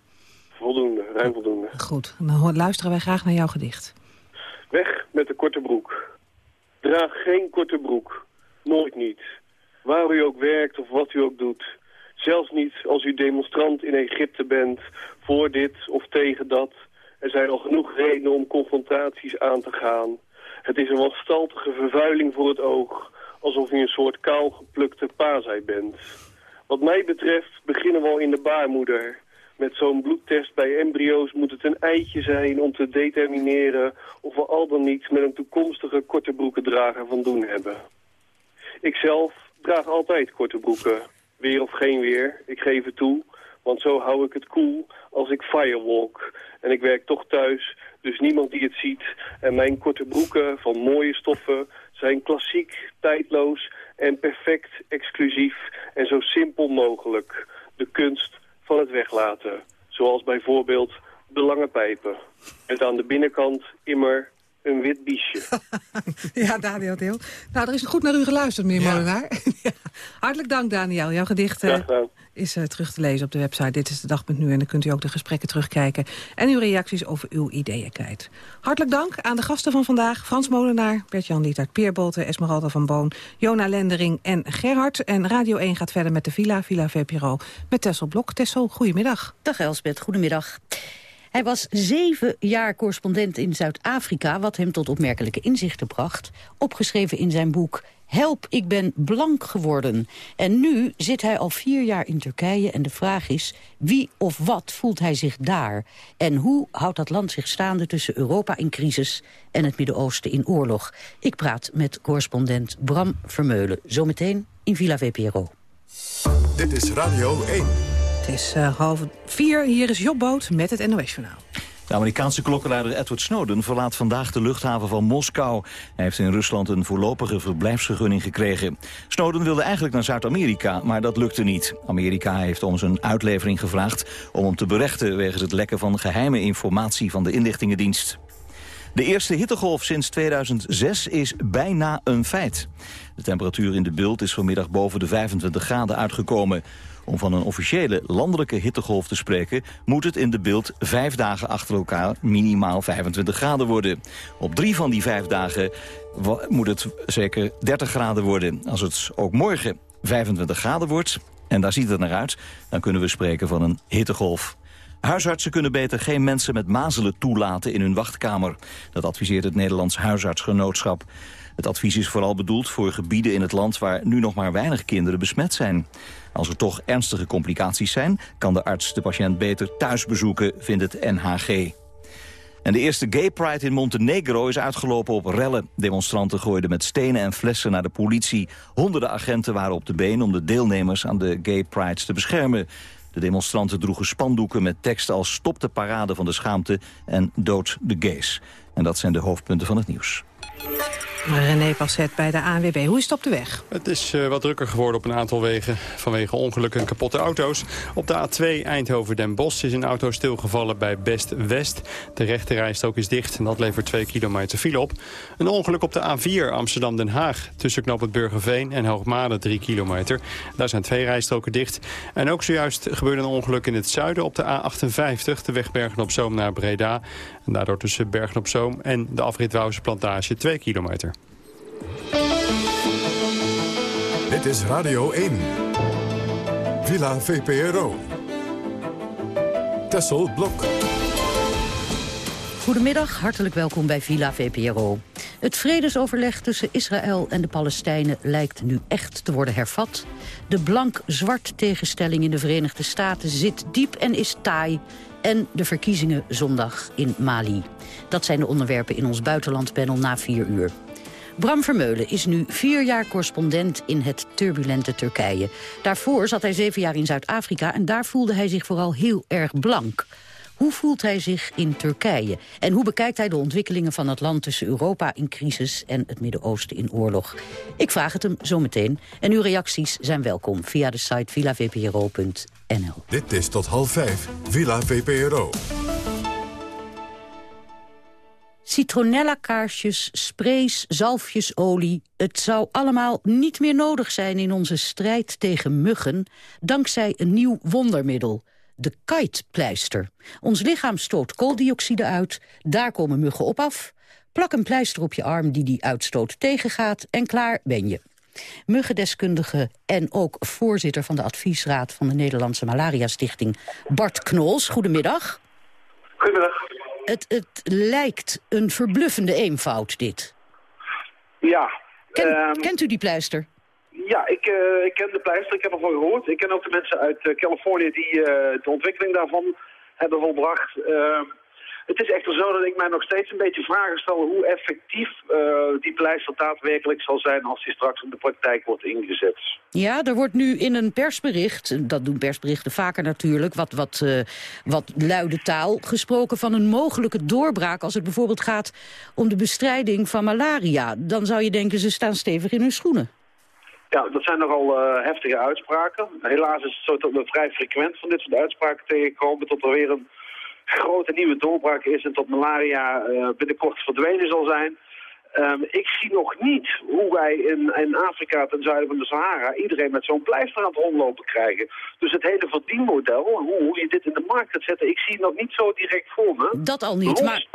Voldoende, ruim voldoende. Goed, dan luisteren wij graag naar jouw gedicht. Weg met de korte broek. Draag geen korte broek. Nooit niet. Waar u ook werkt of wat u ook doet. Zelfs niet als u demonstrant in Egypte bent. Voor dit of tegen dat. Er zijn al genoeg redenen om confrontaties aan te gaan. Het is een wanstaltige vervuiling voor het oog. Alsof u een soort kaal geplukte paasei bent. Wat mij betreft beginnen we al in de baarmoeder. Met zo'n bloedtest bij embryo's moet het een eitje zijn om te determineren of we al dan niet met een toekomstige korte broekendrager van doen hebben. Ikzelf draag altijd korte broeken, weer of geen weer, ik geef het toe, want zo hou ik het cool als ik firewalk. En ik werk toch thuis, dus niemand die het ziet. En mijn korte broeken van mooie stoffen zijn klassiek, tijdloos en perfect exclusief en zo simpel mogelijk. De kunst van het weglaten. Zoals bijvoorbeeld de lange pijpen. Met aan de binnenkant immer een wit biesje. [laughs] ja, Daniel Deel. Nou, er is goed naar u geluisterd, meneer Molenaar. [laughs] Ja. Hartelijk dank, Daniel. Jouw gedicht uh, is uh, terug te lezen op de website Dit is de dag.nu. En dan kunt u ook de gesprekken terugkijken. En uw reacties over uw ideeën kwijt. Hartelijk dank aan de gasten van vandaag. Frans Molenaar, Bert-Jan Lietert, Peer Bolten, Esmeralda van Boon... Jona Lendering en Gerhard. En Radio 1 gaat verder met de Villa, Villa VPRO... met Tessel Blok. Tessel, goedemiddag. Dag Elsbeth, goedemiddag. Hij was zeven jaar correspondent in Zuid-Afrika... wat hem tot opmerkelijke inzichten bracht. Opgeschreven in zijn boek Help, ik ben blank geworden. En nu zit hij al vier jaar in Turkije en de vraag is... wie of wat voelt hij zich daar? En hoe houdt dat land zich staande tussen Europa in crisis... en het Midden-Oosten in oorlog? Ik praat met correspondent Bram Vermeulen. Zometeen in Villa VPRO. Dit is Radio 1. Het is uh, half vier. Hier is Jobboot met het NOS-journaal. De Amerikaanse klokkenluider Edward Snowden verlaat vandaag de luchthaven van Moskou. Hij heeft in Rusland een voorlopige verblijfsvergunning gekregen. Snowden wilde eigenlijk naar Zuid-Amerika, maar dat lukte niet. Amerika heeft om zijn uitlevering gevraagd om hem te berechten... wegens het lekken van geheime informatie van de inlichtingendienst. De eerste hittegolf sinds 2006 is bijna een feit. De temperatuur in de bult is vanmiddag boven de 25 graden uitgekomen. Om van een officiële landelijke hittegolf te spreken... moet het in de beeld vijf dagen achter elkaar minimaal 25 graden worden. Op drie van die vijf dagen moet het zeker 30 graden worden. Als het ook morgen 25 graden wordt, en daar ziet het naar uit... dan kunnen we spreken van een hittegolf. Huisartsen kunnen beter geen mensen met mazelen toelaten in hun wachtkamer. Dat adviseert het Nederlands Huisartsgenootschap. Het advies is vooral bedoeld voor gebieden in het land waar nu nog maar weinig kinderen besmet zijn. Als er toch ernstige complicaties zijn, kan de arts de patiënt beter thuis bezoeken, vindt het NHG. En de eerste Gay Pride in Montenegro is uitgelopen op rellen. Demonstranten gooiden met stenen en flessen naar de politie. Honderden agenten waren op de been om de deelnemers aan de Gay Prides te beschermen. De demonstranten droegen spandoeken met teksten als stop de parade van de schaamte en dood de gays. En dat zijn de hoofdpunten van het nieuws. René Passet bij de ANWB. Hoe is het op de weg? Het is uh, wat drukker geworden op een aantal wegen vanwege ongelukken en kapotte auto's. Op de A2 Eindhoven-Den Bosch is een auto stilgevallen bij Best-West. De rechterrijstrook is dicht en dat levert 2 kilometer file op. Een ongeluk op de A4 Amsterdam-Den Haag. Tussen knop het Burgerveen en Hoogmade 3 kilometer. Daar zijn twee rijstroken dicht. En ook zojuist gebeurde een ongeluk in het zuiden op de A58. De weg Bergen-op-Zoom naar Breda. En daardoor tussen Bergen-op-Zoom en de afrit Plantage 2 kilometer. Dit is Radio 1. Villa VPRO. Tessel Blok. Goedemiddag, hartelijk welkom bij Villa VPRO. Het vredesoverleg tussen Israël en de Palestijnen lijkt nu echt te worden hervat. De blank-zwart tegenstelling in de Verenigde Staten zit diep en is taai. En de verkiezingen zondag in Mali. Dat zijn de onderwerpen in ons buitenlandpanel na vier uur. Bram Vermeulen is nu vier jaar correspondent in het turbulente Turkije. Daarvoor zat hij zeven jaar in Zuid-Afrika en daar voelde hij zich vooral heel erg blank. Hoe voelt hij zich in Turkije? En hoe bekijkt hij de ontwikkelingen van het land tussen Europa in crisis en het Midden-Oosten in oorlog? Ik vraag het hem zo meteen. En uw reacties zijn welkom via de site villavpro.nl. Dit is tot half vijf, Villa VPRO. Citronella-kaarsjes, sprays, zalfjesolie. Het zou allemaal niet meer nodig zijn in onze strijd tegen muggen... dankzij een nieuw wondermiddel, de kitepleister. Ons lichaam stoot kooldioxide uit, daar komen muggen op af. Plak een pleister op je arm die die uitstoot tegengaat en klaar ben je. Muggendeskundige en ook voorzitter van de adviesraad... van de Nederlandse Malaria Stichting, Bart Knols. Goedemiddag. Goedemiddag het, het lijkt een verbluffende eenvoud, dit. Ja. Ehm, kent u die pleister? Ja, ik, uh, ik ken de pleister, ik heb ervan gehoord. Ik ken ook de mensen uit uh, Californië die uh, de ontwikkeling daarvan hebben volbracht. Ehm, het is echter zo dat ik mij nog steeds een beetje vragen stel hoe effectief die pleister daadwerkelijk zal zijn als die straks in de praktijk wordt ingezet. Ja, er wordt nu in een persbericht, dat doen persberichten vaker natuurlijk, wat, wat, wat luide taal gesproken van een mogelijke doorbraak als het bijvoorbeeld gaat om de bestrijding van malaria. Dan zou je denken ze staan stevig in hun schoenen. Ja, dat zijn nogal uh, heftige uitspraken. Helaas is het zo dat we vrij frequent van dit soort uitspraken tegenkomen tot er weer een grote nieuwe doorbraak is en tot malaria eh, binnenkort verdwenen zal zijn. Ehm, ik zie nog niet hoe wij in, in Afrika ten zuiden van de Sahara iedereen met zo'n pleister aan het rondlopen krijgen. Dus het hele verdienmodel, hoe, hoe je dit in de markt gaat zetten, ik zie nog niet zo direct voor me. Dat al niet, maar...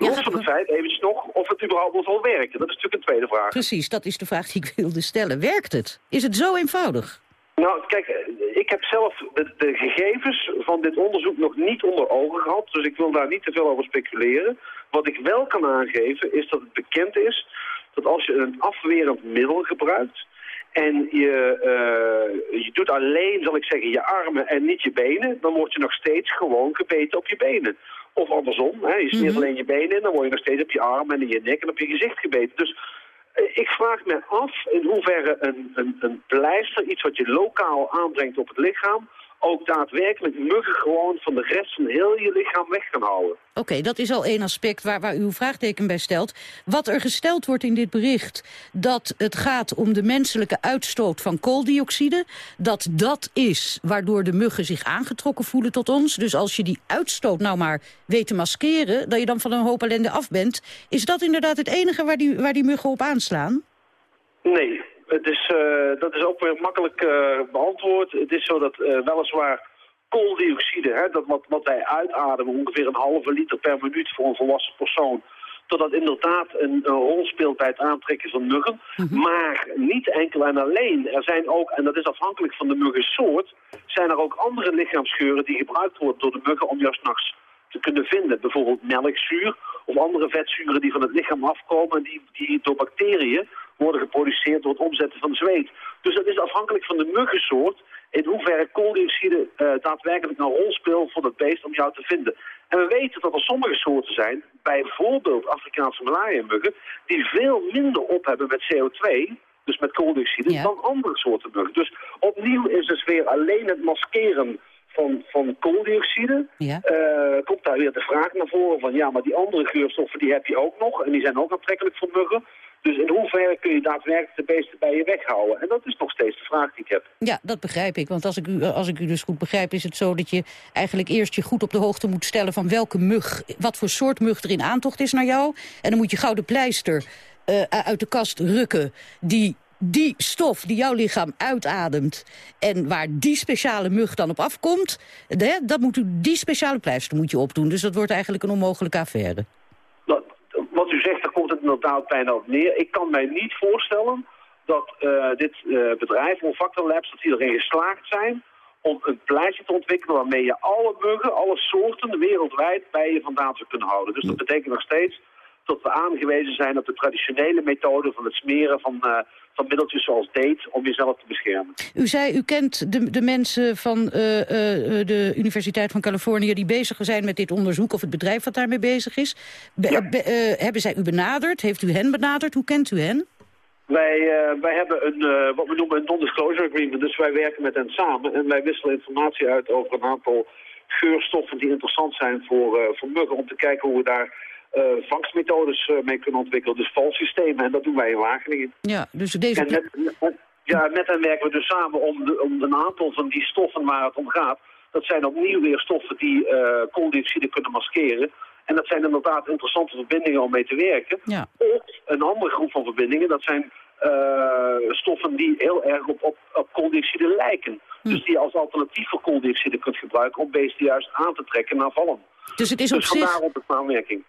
los van het feit, even nog, of het überhaupt wel werken. Dat is natuurlijk een tweede vraag. Precies, dat is de vraag die ik wilde stellen. Werkt het? Is het zo eenvoudig? Nou, kijk, ik heb zelf de, de, gegevens van dit onderzoek nog niet onder ogen gehad, dus ik wil daar niet te veel over speculeren. Wat ik wel kan aangeven is dat het bekend is dat als je een afwerend middel gebruikt en je, uh, je doet alleen, zal ik zeggen, je armen en niet je benen, dan word je nog steeds gewoon gebeten op je benen. Of andersom, hè, je smeert mm -hmm. alleen je benen in, dan word je nog steeds op je arm en in je nek en op je gezicht gebeten. Dus ik vraag me af in hoeverre een, een, een pleister, iets wat je lokaal aanbrengt op het lichaam, ook daadwerkelijk muggen gewoon van de rest van heel je lichaam weg kan houden. Oké, okay, dat is al één aspect waar, waar u uw vraagteken bij stelt. Wat er gesteld wordt in dit bericht, dat het gaat om de menselijke uitstoot van kooldioxide, dat dat is waardoor de muggen zich aangetrokken voelen tot ons. Dus als je die uitstoot nou maar weet te maskeren, dat je dan van een hoop ellende af bent, is dat inderdaad het enige waar die, waar die muggen op aanslaan? Nee, het is, uh, dat is ook weer makkelijk uh, beantwoord. Het is zo dat weliswaar kooldioxide, hè, dat wat, wat wij uitademen, ongeveer een halve liter per minuut voor een volwassen persoon, totdat inderdaad een, een rol speelt bij het aantrekken van muggen. Mm -hmm. Maar niet enkel en alleen. Er zijn ook, en dat is afhankelijk van de muggensoort, zijn er ook andere lichaamsgeuren die gebruikt worden door de muggen om juist nachts te kunnen vinden. Bijvoorbeeld melkzuur of andere vetzuren die van het lichaam afkomen en die, die door bacteriën worden geproduceerd door het omzetten van zweet. Dus dat is afhankelijk van de muggensoort in hoeverre kooldioxide uh, daadwerkelijk een rol speelt voor het beest om jou te vinden. En we weten dat er sommige soorten zijn, bijvoorbeeld Afrikaanse malaria-muggen, die veel minder op hebben met CO2, dus met kooldioxide, ja. dan andere soorten muggen. Dus opnieuw is dus weer alleen het maskeren van, van kooldioxide, ja. uh, komt daar weer de vraag naar voren van ja, maar die andere geurstoffen die heb je ook nog en die zijn ook aantrekkelijk voor muggen. Dus in hoeverre kun je daadwerkelijk de beesten bij je weghouden? En dat is nog steeds de vraag die ik heb. Ja, dat begrijp ik. Want als ik, u, als ik u dus goed begrijp, is het zo dat je eigenlijk eerst je goed op de hoogte moet stellen van welke mug, wat voor soort mug er in aantocht is naar jou. En dan moet je gauw de pleister uh, uit de kast rukken die die stof die jouw lichaam uitademt... en waar die speciale mug dan op afkomt... Hè, dat moet u, die speciale pleister moet je opdoen. Dus dat wordt eigenlijk een onmogelijke affaire. Dat, wat u zegt, het inderdaad bijna op neer. Ik kan mij niet voorstellen dat uh, dit uh, bedrijf, Olfactor Labs, dat die erin geslaagd zijn... om een pleister te ontwikkelen waarmee je alle muggen, alle soorten wereldwijd bij je vandaan zou kunnen houden. Dus dat betekent nog steeds dat we aangewezen zijn op de traditionele methode van het smeren van, uh, van middeltjes zoals date om jezelf te beschermen. U zei, u kent de, de mensen van uh, uh, de Universiteit van Californië die bezig zijn met dit onderzoek, of het bedrijf wat daarmee bezig is. Be, ja. be, hebben zij u benaderd? Heeft u hen benaderd? Hoe kent u hen? Wij, wij hebben een, wat we noemen een non-disclosure agreement, dus wij werken met hen samen en wij wisselen informatie uit over een aantal geurstoffen die interessant zijn voor, voor muggen om te kijken hoe we daar uh, vangstmethodes uh, mee kunnen ontwikkelen. Dus valsystemen. En dat doen wij in Wageningen. Ja, dus deze... En met, met, ja, met hen werken we dus samen om, de, om een aantal van die stoffen waar het om gaat. Dat zijn opnieuw weer stoffen die uh, kooldioxide kunnen maskeren. En dat zijn inderdaad interessante verbindingen om mee te werken. Ja. Of een andere groep van verbindingen, dat zijn stoffen die heel erg op, op, op kooldioxide lijken. Hm. Dus die je als alternatief voor kooldioxide kunt gebruiken om beesten juist aan te trekken naar vallen. Dus het is dus op zich, op.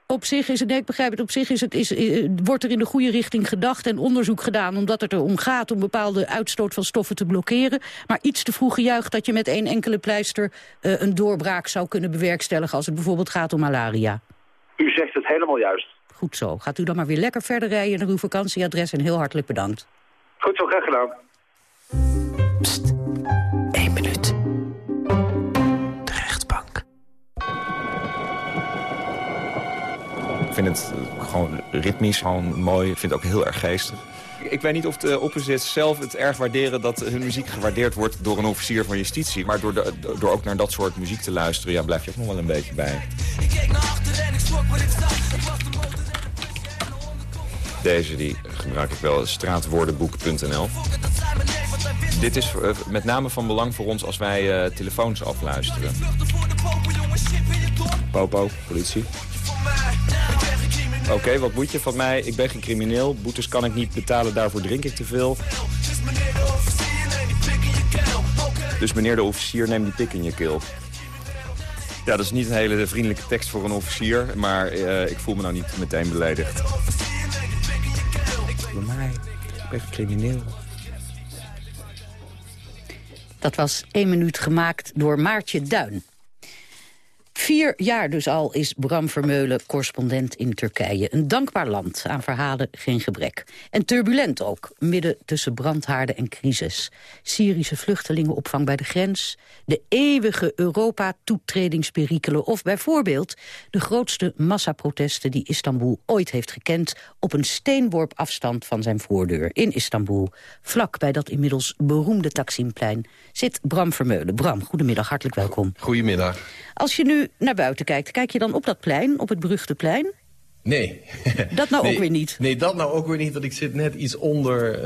Op zich is het, nee, ik begrijp het, op zich is het, is, is, wordt er in de goede richting gedacht en onderzoek gedaan... omdat het erom gaat om bepaalde uitstoot van stoffen te blokkeren. Maar iets te vroeg gejuicht dat je met één enkele pleister... Uh, een doorbraak zou kunnen bewerkstelligen als het bijvoorbeeld gaat om malaria. U zegt het helemaal juist. Goed zo. Gaat u dan maar weer lekker verder rijden naar uw vakantieadres en heel hartelijk bedankt. Goed zo, graag gedaan. Pst, één minuut. De rechtbank. Ik vind het gewoon ritmisch, gewoon mooi. Ik vind het ook heel erg geestig. Ik weet niet of de opposites zelf het erg waarderen dat hun muziek gewaardeerd wordt door een officier van justitie. Maar door, de, door ook naar dat soort muziek te luisteren, ja, blijf je ook nog wel een beetje bij. Ik keek naar achter en ik schrok wat ik zag. Het was de Deze die gebruik ik wel, straatwoordenboek.nl. Dit is eh, met name van belang voor ons als wij uh, telefoons afluisteren. Popo, politie. Oké, wat moet je van mij? Ik ben geen crimineel. Boetes kan ik niet betalen, daarvoor drink ik te veel. Dus meneer de officier, neem die pik in je keel. Ja, dat is niet een hele vriendelijke tekst voor een officier, maar uh, ik voel me nou niet meteen beledigd. Bij ik ben crimineel. Dat was één minuut gemaakt door Maartje Duin. Vier jaar dus al is Bram Vermeulen correspondent in Turkije. Een dankbaar land, aan verhalen geen gebrek. En turbulent ook, midden tussen brandhaarden en crisis. Syrische vluchtelingenopvang bij de grens... de eeuwige Europa-toetredingsperikelen... of bijvoorbeeld de grootste massaprotesten die Istanbul ooit heeft gekend... op een steenworp afstand van zijn voordeur in Istanbul. Vlak bij dat inmiddels beroemde Taksimplein zit Bram Vermeulen. Bram, goedemiddag, hartelijk welkom. Goedemiddag. Als je nu naar buiten kijkt, kijk je dan op dat plein, op het beruchte plein? Nee. Dat nou [laughs] ook weer niet? Nee, dat nou ook weer niet, want ik zit net iets onder uh,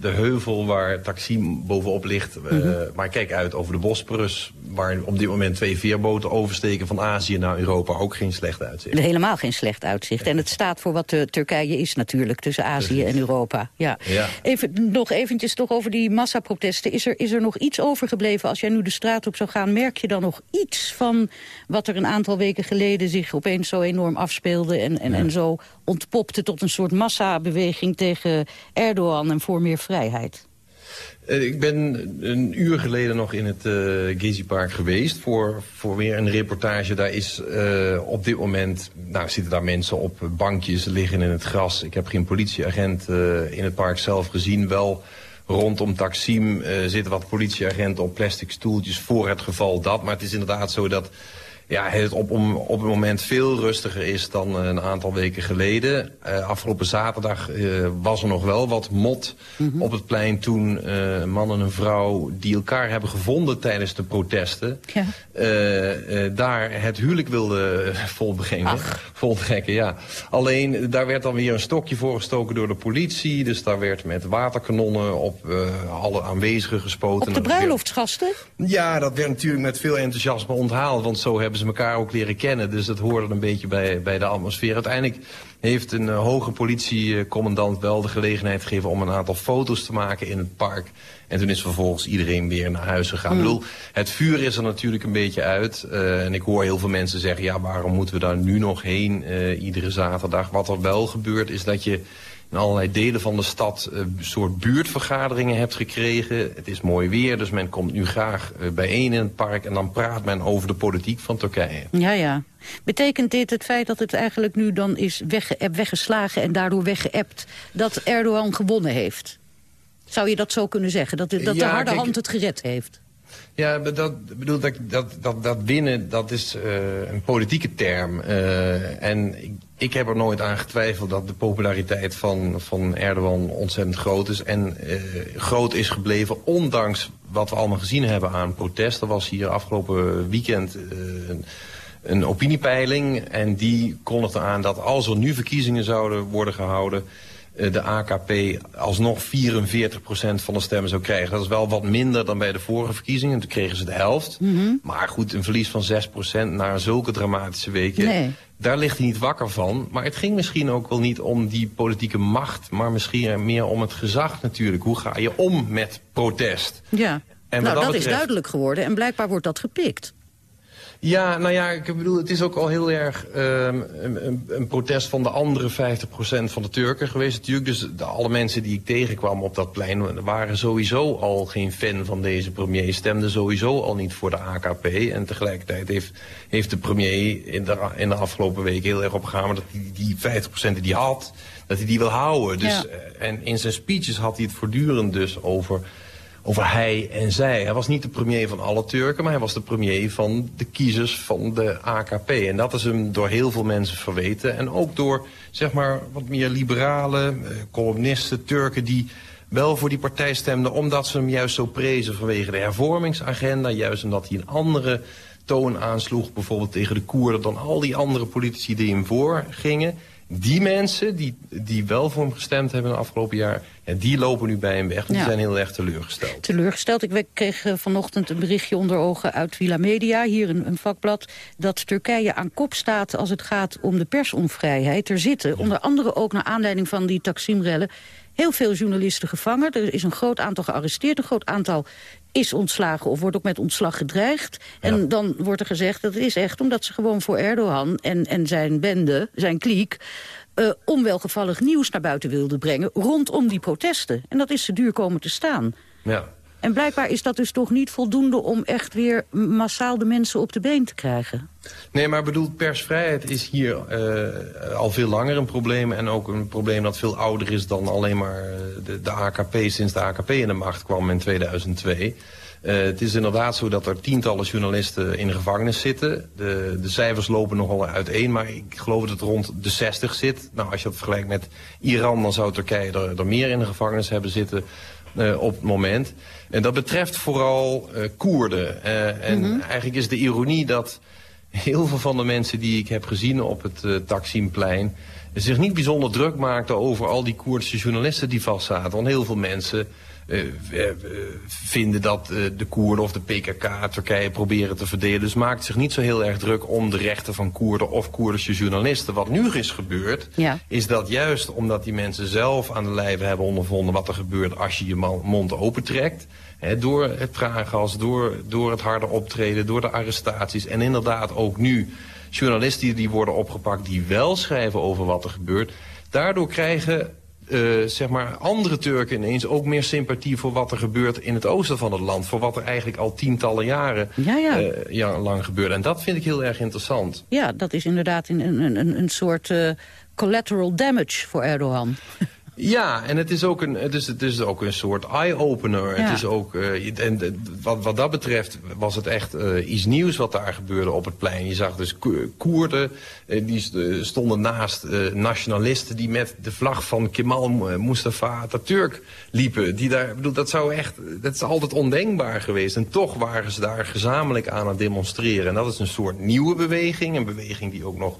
de heuvel waar Taksim bovenop ligt. Uh, mm -hmm. Maar kijk uit over de Bosporus, waar op dit moment twee veerboten oversteken van Azië naar Europa. Ook geen slecht uitzicht. Helemaal geen slecht uitzicht. En het staat voor wat de Turkije is natuurlijk, tussen Azië Precies. en Europa. Ja. ja. Even, nog eventjes toch over die massaprotesten. Is er, is er nog iets overgebleven als jij nu de straat op zou gaan? Merk je dan nog iets van wat er een aantal weken geleden zich opeens zo enorm afspeelde en, en, ja. en zo ontpopte tot een soort massabeweging tegen Erdogan en voor meer vrijheid? Uh, ik ben een uur geleden nog in het uh, Gezi-park geweest voor, voor weer een reportage. Daar is uh, op dit moment, nou zitten daar mensen op bankjes, liggen in het gras. Ik heb geen politieagent in het park zelf gezien, wel... Rondom Taksim zitten wat politieagenten op plastic stoeltjes voor het geval dat. Maar het is inderdaad zo dat ja, het op, om, op het moment veel rustiger is dan een aantal weken geleden. Uh, afgelopen zaterdag uh, was er nog wel wat mot mm -hmm. op het plein toen uh, een man en een vrouw die elkaar hebben gevonden tijdens de protesten. Ja. daar het huwelijk wilden [laughs] volbrengen. Voltrekken, ja. Alleen daar werd dan weer een stokje voor gestoken door de politie. Dus daar werd met waterkanonnen op alle aanwezigen gespoten. Op de bruiloftsgasten? Ja, dat werd natuurlijk met veel enthousiasme onthaald. Want zo hebben hebben ze elkaar ook leren kennen. Dus dat hoorde een beetje bij, bij de atmosfeer. Uiteindelijk heeft een uh, hoge politiecommandant wel de gelegenheid gegeven... om een aantal foto's te maken in het park. En toen is vervolgens iedereen weer naar huis gegaan. Mm. Ik bedoel, het vuur is er natuurlijk een beetje uit. Uh, en ik hoor heel veel mensen zeggen... ja, waarom moeten we daar nu nog heen uh, iedere zaterdag? Wat er wel gebeurt is dat je in allerlei delen van de stad uh, soort buurtvergaderingen hebt gekregen. Het is mooi weer, dus men komt nu graag uh, bijeen in het park... en dan praat men over de politiek van Turkije. Ja, ja. Betekent dit het feit dat het eigenlijk nu dan is wegge weggeslagen... en daardoor weggeëpt dat Erdogan gewonnen heeft? Zou je dat zo kunnen zeggen? Dat, dat ja, de harde kijk, hand het gered heeft? Ja, dat, bedoel, dat, dat, dat, dat winnen, dat is uh, een politieke term. Uh, en ik, heb er nooit aan getwijfeld dat de populariteit van, van Erdogan ontzettend groot is. En uh, groot is gebleven, ondanks wat we allemaal gezien hebben aan protest. Er was hier afgelopen weekend een, een opiniepeiling. En die kondigde aan dat als er nu verkiezingen zouden worden gehouden de AKP alsnog 44% van de stemmen zou krijgen. Dat is wel wat minder dan bij de vorige verkiezingen. Toen kregen ze de helft. Mm -hmm. Maar goed, een verlies van 6% na zulke dramatische weken... Nee. Daar ligt hij niet wakker van. Maar het ging misschien ook wel niet om die politieke macht... maar misschien meer om het gezag natuurlijk. Hoe ga je om met protest? Ja, en nou, dat, dat betreft... is duidelijk geworden. En blijkbaar wordt dat gepikt. Ja, nou ja, ik bedoel, het is ook al heel erg um, een, een, protest van de andere 50% van de Turken geweest natuurlijk. Dus de, alle mensen die ik tegenkwam op dat plein waren sowieso al geen fan van deze premier. Stemden sowieso al niet voor de AKP. En tegelijkertijd heeft, heeft de premier in de, in de afgelopen week heel erg opgehamerd dat die, die 50% die hij had, dat hij die wil houden. Dus, ja. En in zijn speeches had hij het voortdurend dus over over hij en zij. Hij was niet de premier van alle Turken, maar hij was de premier van de kiezers van de AKP. En dat is hem door heel veel mensen verweten. En ook door, zeg maar, wat meer liberale eh, columnisten, Turken die wel voor die partij stemden... omdat ze hem juist zo prezen vanwege de hervormingsagenda. Juist omdat hij een andere toon aansloeg, bijvoorbeeld tegen de Koerden... dan al die andere politici die hem voorgingen. Die mensen die, die wel voor hem gestemd hebben de afgelopen jaar... Ja, die lopen nu bij hem weg. Die Ja. zijn heel erg teleurgesteld. teleurgesteld. Ik kreeg eh, vanochtend een berichtje onder ogen uit Villa Media, hier een, een vakblad, dat Turkije aan kop staat als het gaat om de personvrijheid. Er zitten, onder andere ook naar aanleiding van die Taksimrellen, heel veel journalisten gevangen. Er is een groot aantal gearresteerd, een groot aantal is ontslagen of wordt ook met ontslag gedreigd. En dan wordt er gezegd dat het is echt omdat ze gewoon voor Erdogan en, en zijn bende, zijn kliek... eh, onwelgevallig nieuws naar buiten wilden brengen rondom die protesten. En dat is ze duur komen te staan. Ja. En blijkbaar is dat dus toch niet voldoende om echt weer massaal de mensen op de been te krijgen. Nee, maar bedoel, persvrijheid is hier eh, al veel langer een probleem. En ook een probleem dat veel ouder is dan alleen maar eh, de, de AKP sinds de AKP in de macht kwam in 2002. Eh, het is inderdaad zo dat er tientallen journalisten in de gevangenis zitten. De, de cijfers lopen nogal uiteen, maar ik geloof dat het rond de 60 zit. Nou, als je dat vergelijkt met Iran, dan zou Turkije er, er meer in de gevangenis hebben zitten op het moment. En dat betreft vooral eh, Koerden. Eh, en eigenlijk is de ironie dat heel veel van de mensen die ik heb gezien op het eh Taksimplein... zich niet bijzonder druk maakten over al die Koerdische journalisten die vastzaten. Want heel veel mensen vinden dat de Koerden of de PKK Turkije proberen te verdelen. Dus maakt zich niet zo heel erg druk om de rechten van Koerden of Koerdische journalisten. Wat nu is gebeurd, Ja. is dat juist omdat die mensen zelf aan de lijve hebben ondervonden... wat er gebeurt als je je mond opentrekt... Door het traangas, door, door het harde optreden, door de arrestaties... en inderdaad ook nu journalisten die worden opgepakt... die wel schrijven over wat er gebeurt. Daardoor krijgen eh, zeg maar andere Turken ineens ook meer sympathie... voor wat er gebeurt in het oosten van het land. Voor wat er eigenlijk al tientallen jaren Ja, ja. eh, ja, lang gebeurt. En dat vind ik heel erg interessant. Ja, dat is inderdaad een, een, een, een soort eh, collateral damage voor Erdogan. [laughs] Ja, en het is ook een, het is, het is ook een soort eye-opener. Ja. Het is ook, eh, en wat, wat dat betreft was het echt eh, iets nieuws wat daar gebeurde op het plein. Je zag dus Ko- Koerden, eh, die st- stonden naast nationalisten die met de vlag van Kemal Mustafa Atatürk liepen. Die daar, bedoel, dat, zou echt, dat is altijd ondenkbaar geweest. En toch waren ze daar gezamenlijk aan het demonstreren. En dat is een soort nieuwe beweging, een beweging die ook nog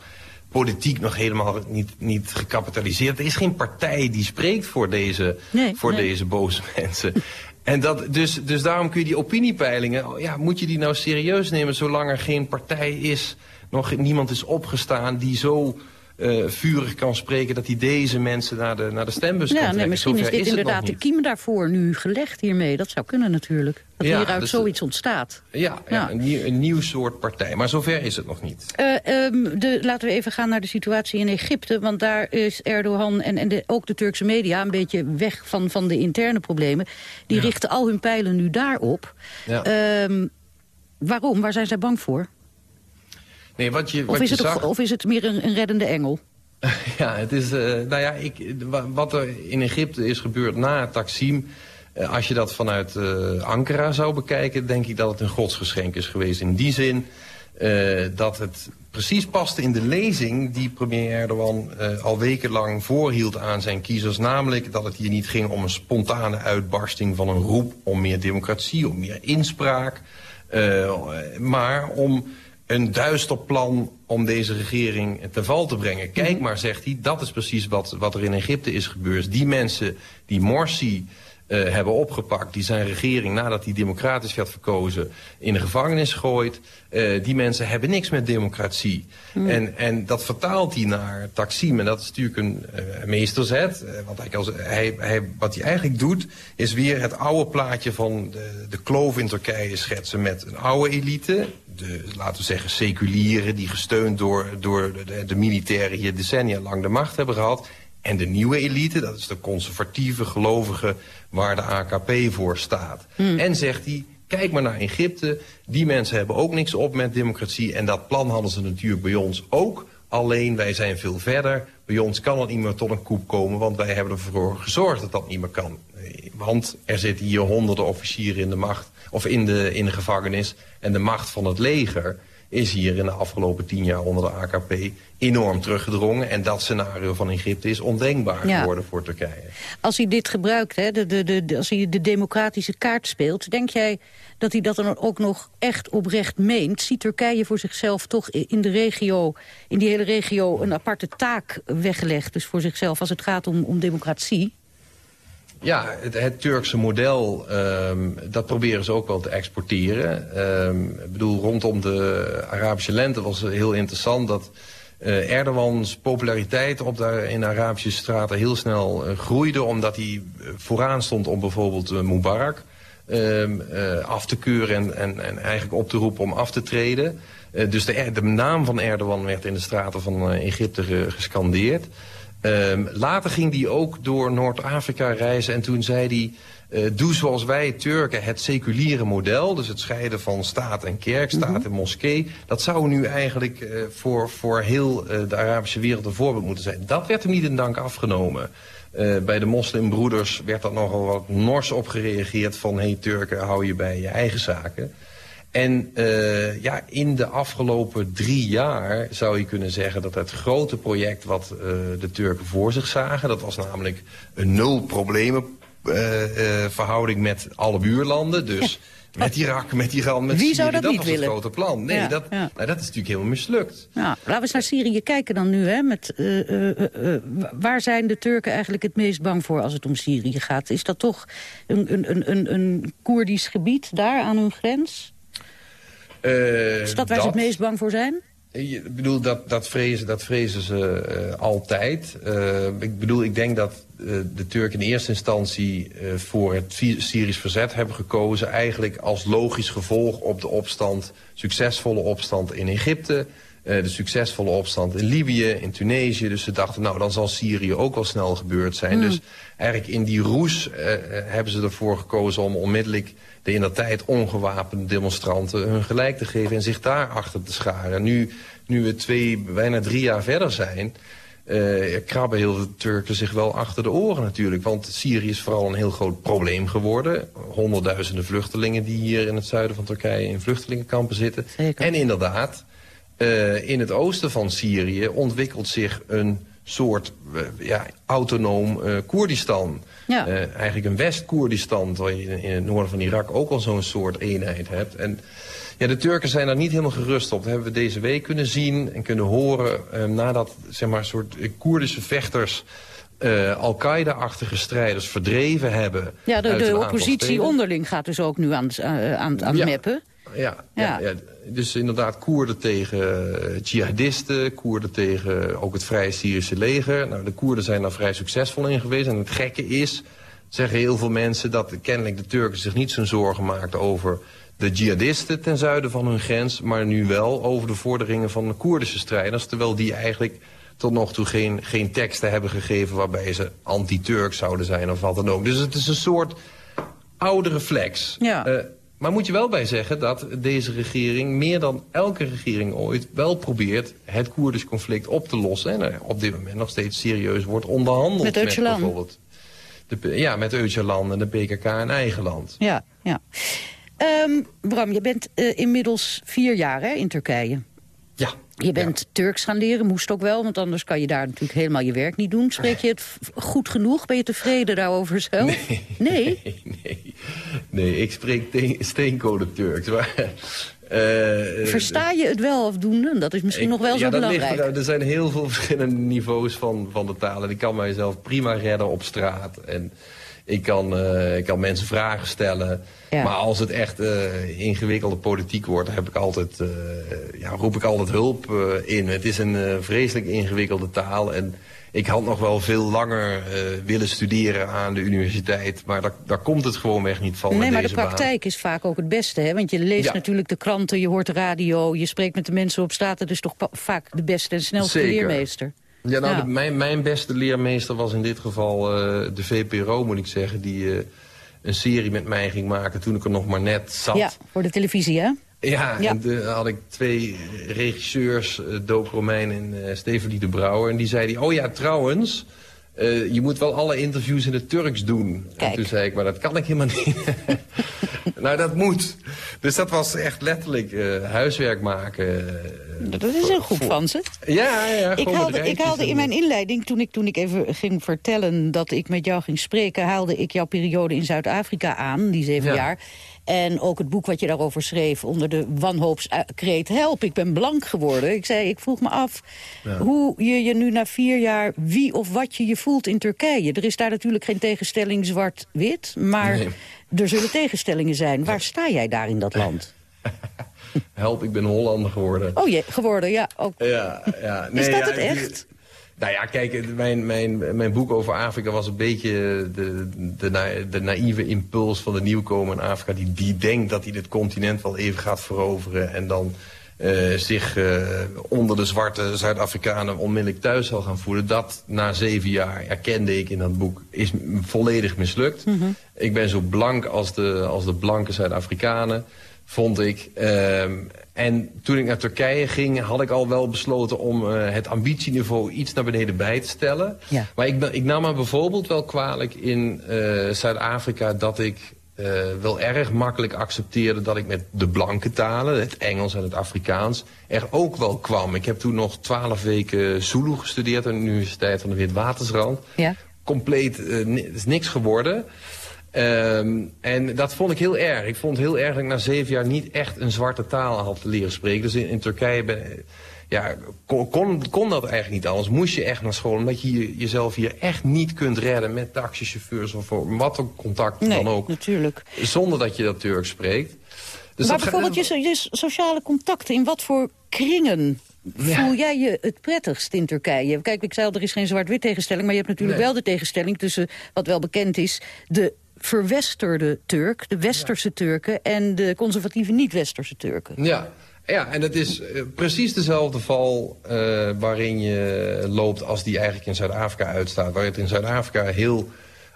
politiek nog helemaal niet, niet gecapitaliseerd. Er is geen partij die spreekt voor deze, Nee, voor nee. deze boze [laughs] mensen. En dat, dus, dus daarom kun je die opiniepeilingen... oh Ja, moet je die nou serieus nemen zolang er geen partij is... nog niemand is opgestaan die zo eh, vurig kan spreken... dat hij deze mensen naar de, naar de stembus kan Ja, trekken. nee, misschien is dit inderdaad de kiem daarvoor nu gelegd hiermee. Dat zou kunnen natuurlijk. Dat Ja, hieruit dus- zoiets ontstaat. Ja, ja, Ja. Een, nieuw, een nieuw soort partij. Maar zover is het nog niet. Eh, ehm, de, laten we even gaan naar de situatie in Egypte. Want daar is Erdogan en, en de, ook de Turkse media... een beetje weg van, van de interne problemen. Die richten al hun pijlen nu daarop. Ja. Ehm, waarom? Waar zijn zij bang voor? Nee, wat je, Of is, je het, zag... ook- of is het meer een, een reddende engel? [laughs] Ja, het is, eh, nou ja, ik, wa- wat er in Egypte is gebeurd na Taksim... eh, als je dat vanuit eh, Ankara zou bekijken... denk ik dat het een godsgeschenk is geweest. In die zin dat het precies paste in de lezing... die premier Erdogan al wekenlang voorhield aan zijn kiezers. Namelijk dat het hier niet ging om een spontane uitbarsting van een roep... om meer democratie, om meer inspraak... maar om een duister plan om deze regering te val te brengen. Kijk maar, zegt hij, dat is precies wat, wat er in Egypte is gebeurd. Die mensen die Morsi eh, hebben opgepakt, die zijn regering nadat hij democratisch werd verkozen in de gevangenis gooit. Eh, die mensen hebben niks met democratie. En, en dat vertaalt hij naar Taksim. En dat is natuurlijk een eh, meesterzet. Want hij, kan- hij, hij, wat hij eigenlijk doet, is weer het oude plaatje van de, de kloof in Turkije schetsen met een oude elite. De, laten we zeggen, seculieren die gesteund door, door de, de, militairen hier decennia lang de macht hebben gehad. En de nieuwe elite, dat is de conservatieve gelovigen waar de AKP voor staat. En zegt hij, kijk maar naar Egypte, die mensen hebben ook niks op met democratie. En dat plan hadden ze natuurlijk bij ons ook. Alleen wij zijn veel verder. Bij ons kan het niet meer tot een koep komen, want wij hebben ervoor gezorgd dat dat niet meer kan. Eh, Want er zitten hier honderden officieren in de macht, of in de, in de gevangenis. En de macht van het leger is hier in de afgelopen tien jaar onder de AKP enorm teruggedrongen. En dat scenario van Egypte is ondenkbaar Ja. geworden voor Turkije. Als hij dit gebruikt, hè, de, de, de, de- als hij de democratische kaart speelt... denk jij dat hij dat dan ook nog echt oprecht meent? Ziet Turkije voor zichzelf toch in de regio, in die hele regio... een aparte taak weggelegd, dus voor zichzelf als het gaat om, om democratie? Ja, het, het Turkse model, ehm, dat proberen ze ook wel te exporteren. Ehm, ik bedoel, rondom de Arabische lente was het heel interessant dat eh, Erdogans populariteit op de, in de Arabische straten heel snel eh, groeide, omdat hij eh, vooraan stond om bijvoorbeeld Mubarak ehm, eh, af te keuren en, en, en eigenlijk op te roepen om af te treden. Dus de, de naam van Erdogan werd in de straten van Egypte ge- gescandeerd. Ehm, later ging hij ook door Noord-Afrika reizen en toen zei hij... eh, doe zoals wij Turken het seculiere model, dus het scheiden van staat en kerk, staat en moskee... dat zou nu eigenlijk eh, voor, voor heel eh, de Arabische wereld een voorbeeld moeten zijn. Dat werd hem niet in dank afgenomen. Bij de moslimbroeders werd dat nogal wat nors op gereageerd van... hé hey, Turken, hou je bij je eigen zaken. En uh, ja, in de afgelopen drie jaar zou je kunnen zeggen dat het grote project wat uh, de Turken voor zich zagen, dat was namelijk een nul problemen uh, verhouding met alle buurlanden. Dus ja. [laughs] met Irak, met Iran, met Wie Syrië. zou dat, dat niet was willen? het grote plan. Nee, Ja, dat, ja. Nou, dat is natuurlijk helemaal mislukt. Ja, laten we eens naar Syrië kijken dan nu. Hè, met, eh, eh, eh, eh, waar zijn de Turken eigenlijk het meest bang voor als het om Syrië gaat? Is dat toch een, een, een, een, een Koerdisch gebied daar aan hun grens? Uh, Is dat waar ze het meest bang voor zijn? Ik bedoel, dat, dat, vrezen, dat vrezen ze uh, altijd. Uh, ik bedoel, ik denk dat uh, de Turken in eerste instantie voor het Syrisch verzet hebben gekozen. Eigenlijk als logisch gevolg op de opstand, succesvolle opstand in Egypte. De succesvolle opstand in Libië, in Tunesië. Dus ze dachten, nou, dan zal Syrië ook wel snel gebeurd zijn. Mm. Dus eigenlijk in die roes hebben ze ervoor gekozen om onmiddellijk de in dat tijd ongewapende demonstranten hun gelijk te geven en zich daar achter te scharen. Nu, nu we twee, bijna drie jaar verder zijn, krabben heel veel Turken zich wel achter de oren natuurlijk. Want Syrië is vooral een heel groot probleem geworden. Honderdduizenden vluchtelingen die hier in het zuiden van Turkije in vluchtelingenkampen zitten. Zeker. En inderdaad, uh, in het oosten van Syrië ontwikkelt zich een soort uh, ja, autonoom uh, Koerdistan. Ja. Eigenlijk een West-Koerdistan, waar je in het noorden van Irak ook al zo'n soort eenheid hebt. En ja, de Turken zijn daar niet helemaal gerust op. Dat hebben we deze week kunnen zien en kunnen horen nadat zeg maar, soort Koerdische vechters uh, Al-Qaeda-achtige strijders verdreven hebben. Ja, de, oppositie onderling gaat dus ook nu aan, het- aan, aan het Ja. meppen. Ja, ja. Ja. Dus inderdaad Koerden tegen eh, jihadisten, Koerden tegen ook het Vrije Syrische leger. Nou, de Koerden zijn daar vrij succesvol in geweest. En het gekke is, zeggen heel veel mensen, dat kennelijk de Turken zich niet zo'n zorgen maakten over de jihadisten ten zuiden van hun grens, maar nu wel over de vorderingen van de Koerdische strijders, terwijl die eigenlijk tot nog toe geen, geen teksten hebben gegeven waarbij ze anti-Turk zouden zijn of wat dan ook. Dus het is een soort oude reflex. Ja. Eh, maar moet je wel bij zeggen dat deze regering meer dan elke regering ooit wel probeert het Koerdisch conflict op te lossen. En er op dit moment nog steeds serieus wordt onderhandeld. Met Öcalan. bijvoorbeeld de, ja, met Öcalan en de PKK in eigen land. Ja, ja. Ehm, Bram, je bent eh, inmiddels vier jaar hè, in Turkije. Je bent Turks gaan leren, moest ook wel, want anders kan je daar natuurlijk helemaal je werk niet doen. Spreek je het goed genoeg? Ben je tevreden daarover zelf? Nee. [laughs] [laughs] nee, nee, ik spreek te- steenkolen Turks. Maar, eh, Versta je het wel afdoende? Dat is misschien nog wel zo ja, dat ligt belangrijk. eruit. er zijn heel veel [laughs] verschillende niveaus van, van de taal. En ik kan mijzelf prima redden op straat. En ik kan, eh, ik kan mensen vragen stellen. Ja. Maar als het echt eh, ingewikkelde politiek wordt, heb ik altijd, eh, ja, roep ik altijd hulp in. Het is een vreselijk ingewikkelde taal. En ik had nog wel veel langer willen studeren aan de universiteit. Maar daar, daar komt het gewoonweg niet van Nee, maar de baan. praktijk is vaak ook het beste. Hè? Want je leest Ja. natuurlijk de kranten, je hoort de radio... je spreekt met de mensen op straat. Dat is toch vaak de beste en snelste Zeker. leermeester. Ja, nou, Ja. de- mijn, mijn beste leermeester was in dit geval eh, de VPRO, moet ik zeggen. Die eh, een serie met mij ging maken toen ik er nog maar net zat. Ja, voor de televisie, hè? Ja, Ja. en de- had ik twee regisseurs, uh, Doop Romein en eh Stephanie de Brouwer. En die zeiden, oh ja, trouwens, eh, je moet wel alle interviews in het Turks doen. En toen zei ik, maar dat kan ik helemaal niet. [laughs] nou, dat moet. Dus dat was echt letterlijk uh, huiswerk maken. dat is heel goed van ze. Ja, ja. Ik haalde, ik haalde in mijn inleiding, toen ik, toen ik even ging vertellen dat ik met jou ging spreken... haalde ik jouw periode in Zuid-Afrika aan, die zeven jaar... En ook het boek wat je daarover schreef onder de wanhoopskreet... help, ik ben blank geworden. Ik zei, ik vroeg me af hoe je je nu na vier jaar... wie of wat je je voelt in Turkije. Er is daar natuurlijk geen tegenstelling zwart-wit, maar er zullen tegenstellingen zijn. Waar sta jij daar in dat land? [laughs] Help, ik ben Hollander geworden. Oh je, geworden, ja. Ook. Ja, ja. Nee, is dat ja, het echt? Nou ja, kijk, mijn, mijn, mijn boek over Afrika was een beetje de, de, de naïeve impuls van de nieuwkomer in Afrika... Die, die denkt dat hij dit continent wel even gaat veroveren... en dan uh, zich uh, onder de zwarte Zuid-Afrikanen onmiddellijk thuis zal gaan voelen. Dat na zeven jaar, erkende ik in dat boek, is volledig mislukt. Mm -hmm. Ik ben zo blank als de, als de blanke Zuid-Afrikanen, vond ik. Uh, en toen ik naar Turkije ging, had ik al wel besloten om uh, het ambitieniveau iets naar beneden bij te stellen. Ja. Maar ik, ik nam me bijvoorbeeld wel kwalijk in uh, Zuid-Afrika dat ik uh, wel erg makkelijk accepteerde dat ik met de blanke talen, het Engels en het Afrikaans, er ook wel kwam. Ik heb toen nog twaalf weken Zulu gestudeerd aan de Universiteit van de Witwatersrand. Ja. Compleet, is niks geworden. Um, en dat vond ik heel erg. Ik vond heel erg dat ik na zeven jaar niet echt een zwarte taal had leren spreken. Dus in, in Turkije ben, ja, kon, kon, kon, dat eigenlijk niet anders. Moest je echt naar school, omdat je jezelf hier echt niet kunt redden met taxichauffeurs of wat ook contact nee, dan ook. natuurlijk. Zonder dat je dat Turks spreekt. Dus maar bijvoorbeeld je, je, sociale contacten, in wat voor kringen ja. voel jij je het prettigst in Turkije? Kijk, ik zei al, er is geen zwart-wit tegenstelling, maar je hebt natuurlijk nee. wel de tegenstelling tussen, wat wel bekend is, de verwesterde Turk, de westerse. Turken... en de conservatieve niet-westerse Turken. Ja, ja, en het is uh, precies dezelfde val uh, waarin je loopt als die eigenlijk in Zuid-Afrika uitstaat. Waar het in Zuid-Afrika heel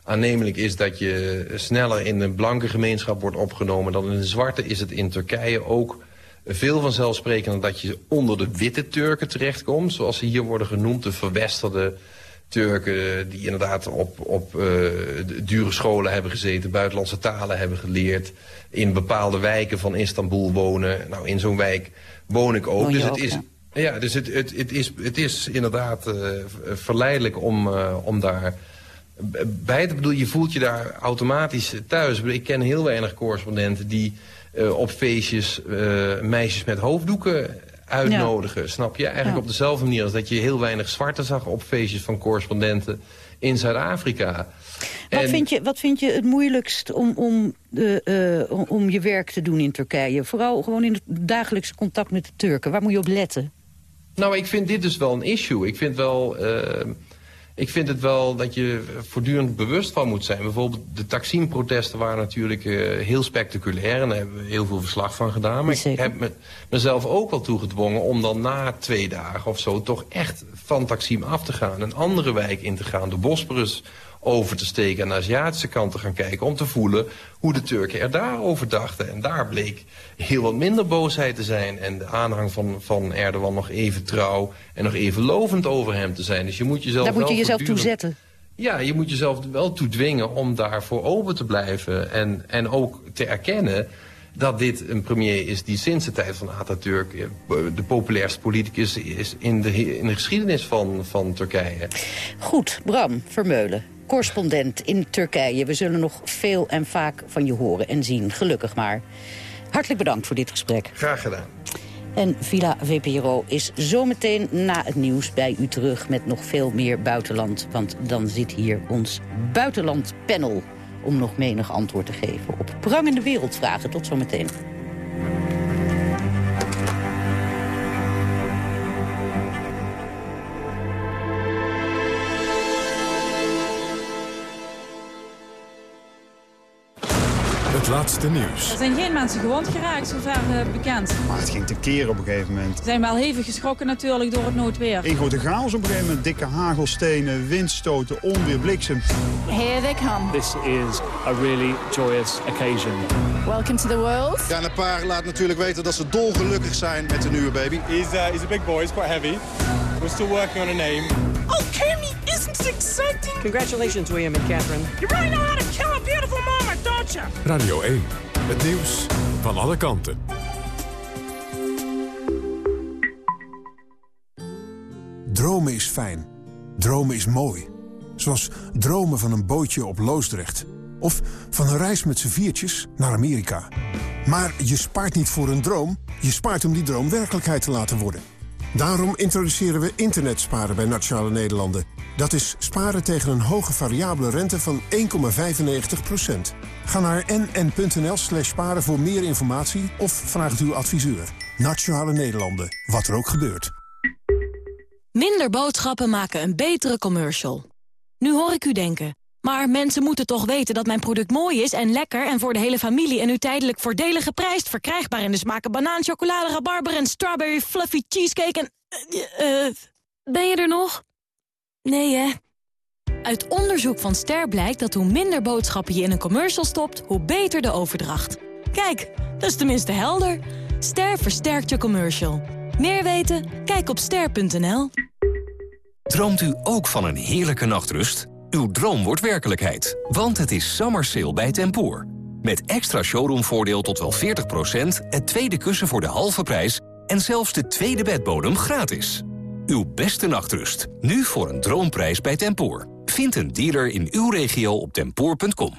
aannemelijk is dat je sneller in een blanke gemeenschap wordt opgenomen dan in de zwarte, is het in Turkije ook veel vanzelfsprekender dat je onder de witte Turken terechtkomt. Zoals ze hier worden genoemd, de verwesterde Turken die inderdaad op, op uh, dure scholen hebben gezeten, buitenlandse talen hebben geleerd, in bepaalde wijken van Istanbul wonen. Nou, in zo'n wijk woon ik ook. Woon dus ook, het is, ja. ja. dus het, het, het, is, het is inderdaad uh, verleidelijk om, uh, om daar bij te bedoel, je voelt je daar automatisch thuis. Ik ken heel weinig correspondenten die uh, op feestjes meisjes met hoofddoeken uitnodigen. Ja. Snap je? Eigenlijk ja. op dezelfde manier als dat je heel weinig zwarte zag op feestjes van correspondenten in Zuid-Afrika. Wat, en... vind je, wat vind je het moeilijkst om, om, uh, uh, om je werk te doen in Turkije? Vooral gewoon in het dagelijkse contact met de Turken. Waar moet je op letten? Nou, ik vind dit dus wel een issue. Ik vind wel... Uh, ik vind het wel dat je voortdurend bewust van moet zijn. Bijvoorbeeld de Taksim-protesten waren natuurlijk uh, heel spectaculair... en daar hebben we heel veel verslag van gedaan. Maar Zeker. ik heb me, mezelf ook wel toegedwongen om dan na twee dagen of zo... toch echt van Taksim af te gaan, een andere wijk in te gaan... de Bosporus over te steken en naar de Aziatische kant te gaan kijken... om te voelen hoe de Turken er daarover dachten. En daar bleek heel wat minder boosheid te zijn... en de aanhang van, van Erdogan nog even trouw en nog even lovend over hem te zijn. Dus je moet jezelf Daar moet je jezelf toe zetten. Ja, je moet jezelf wel toe dwingen om daarvoor open te blijven. En, en ook te erkennen dat dit een premier is die sinds de tijd van Atatürk... eh, de populairste politicus is in de, in de geschiedenis van, van Turkije. Goed, Bram Vermeulen, correspondent in Turkije. We zullen nog veel en vaak van je horen en zien, gelukkig maar. Hartelijk bedankt voor dit gesprek. Graag gedaan. En Villa VPRO is zometeen na het nieuws bij u terug met nog veel meer buitenland. Want dan zit hier ons buitenlandpanel om nog menig antwoord te geven op prangende wereldvragen. Tot zometeen. Laatste nieuws. Er zijn geen mensen gewond geraakt, zover uh, bekend. Maar het ging tekeer op een gegeven moment. Ze zijn wel hevig geschrokken natuurlijk door het noodweer. Een grote chaos op een gegeven moment. Dikke hagelstenen, windstoten, onweer, bliksem. Here they come. This is a really joyous occasion. Welcome to the world. Ja, en een paar laat natuurlijk weten dat ze dolgelukkig zijn met de nieuwe baby. He's, uh, he's a big boy, he's quite heavy. We're still working on a name. Oh, Kimmy, isn't it exciting? Congratulations, William and Catherine. You really know how to kill a beautiful? Radio 1, het nieuws van alle kanten. Dromen is fijn. Dromen is mooi. Zoals dromen van een bootje op Loosdrecht. Of van een reis met z'n viertjes naar Amerika. Maar je spaart niet voor een droom. Je spaart om die droom werkelijkheid te laten worden. Daarom introduceren we internetsparen bij Nationale Nederlanden. Dat is sparen tegen een hoge variabele rente van 1,95%. Ga naar nn.nl slash sparen voor meer informatie of vraag het uw adviseur. Nationale Nederlanden, wat er ook gebeurt. Minder boodschappen maken een betere commercial. Nu hoor ik u denken, maar mensen moeten toch weten dat mijn product mooi is en lekker... en voor de hele familie en nu tijdelijk voordelig geprijsd... verkrijgbaar in de smaken banaan, chocolade, rabarber en strawberry fluffy cheesecake en... eh uh, ben je er nog? Nee, hè? Uit onderzoek van Ster blijkt dat hoe minder boodschappen je in een commercial stopt... hoe beter de overdracht. Kijk, dat is tenminste helder. Ster versterkt je commercial. Meer weten? Kijk op ster.nl. Droomt u ook van een heerlijke nachtrust? Uw droom wordt werkelijkheid, want het is summer sale bij Tempoor. Met extra showroomvoordeel tot wel 40%, het tweede kussen voor de halve prijs... en zelfs de tweede bedbodem gratis. Uw beste nachtrust, nu voor een droomprijs bij Tempoor. Vind een dealer in uw regio op tempoor.com.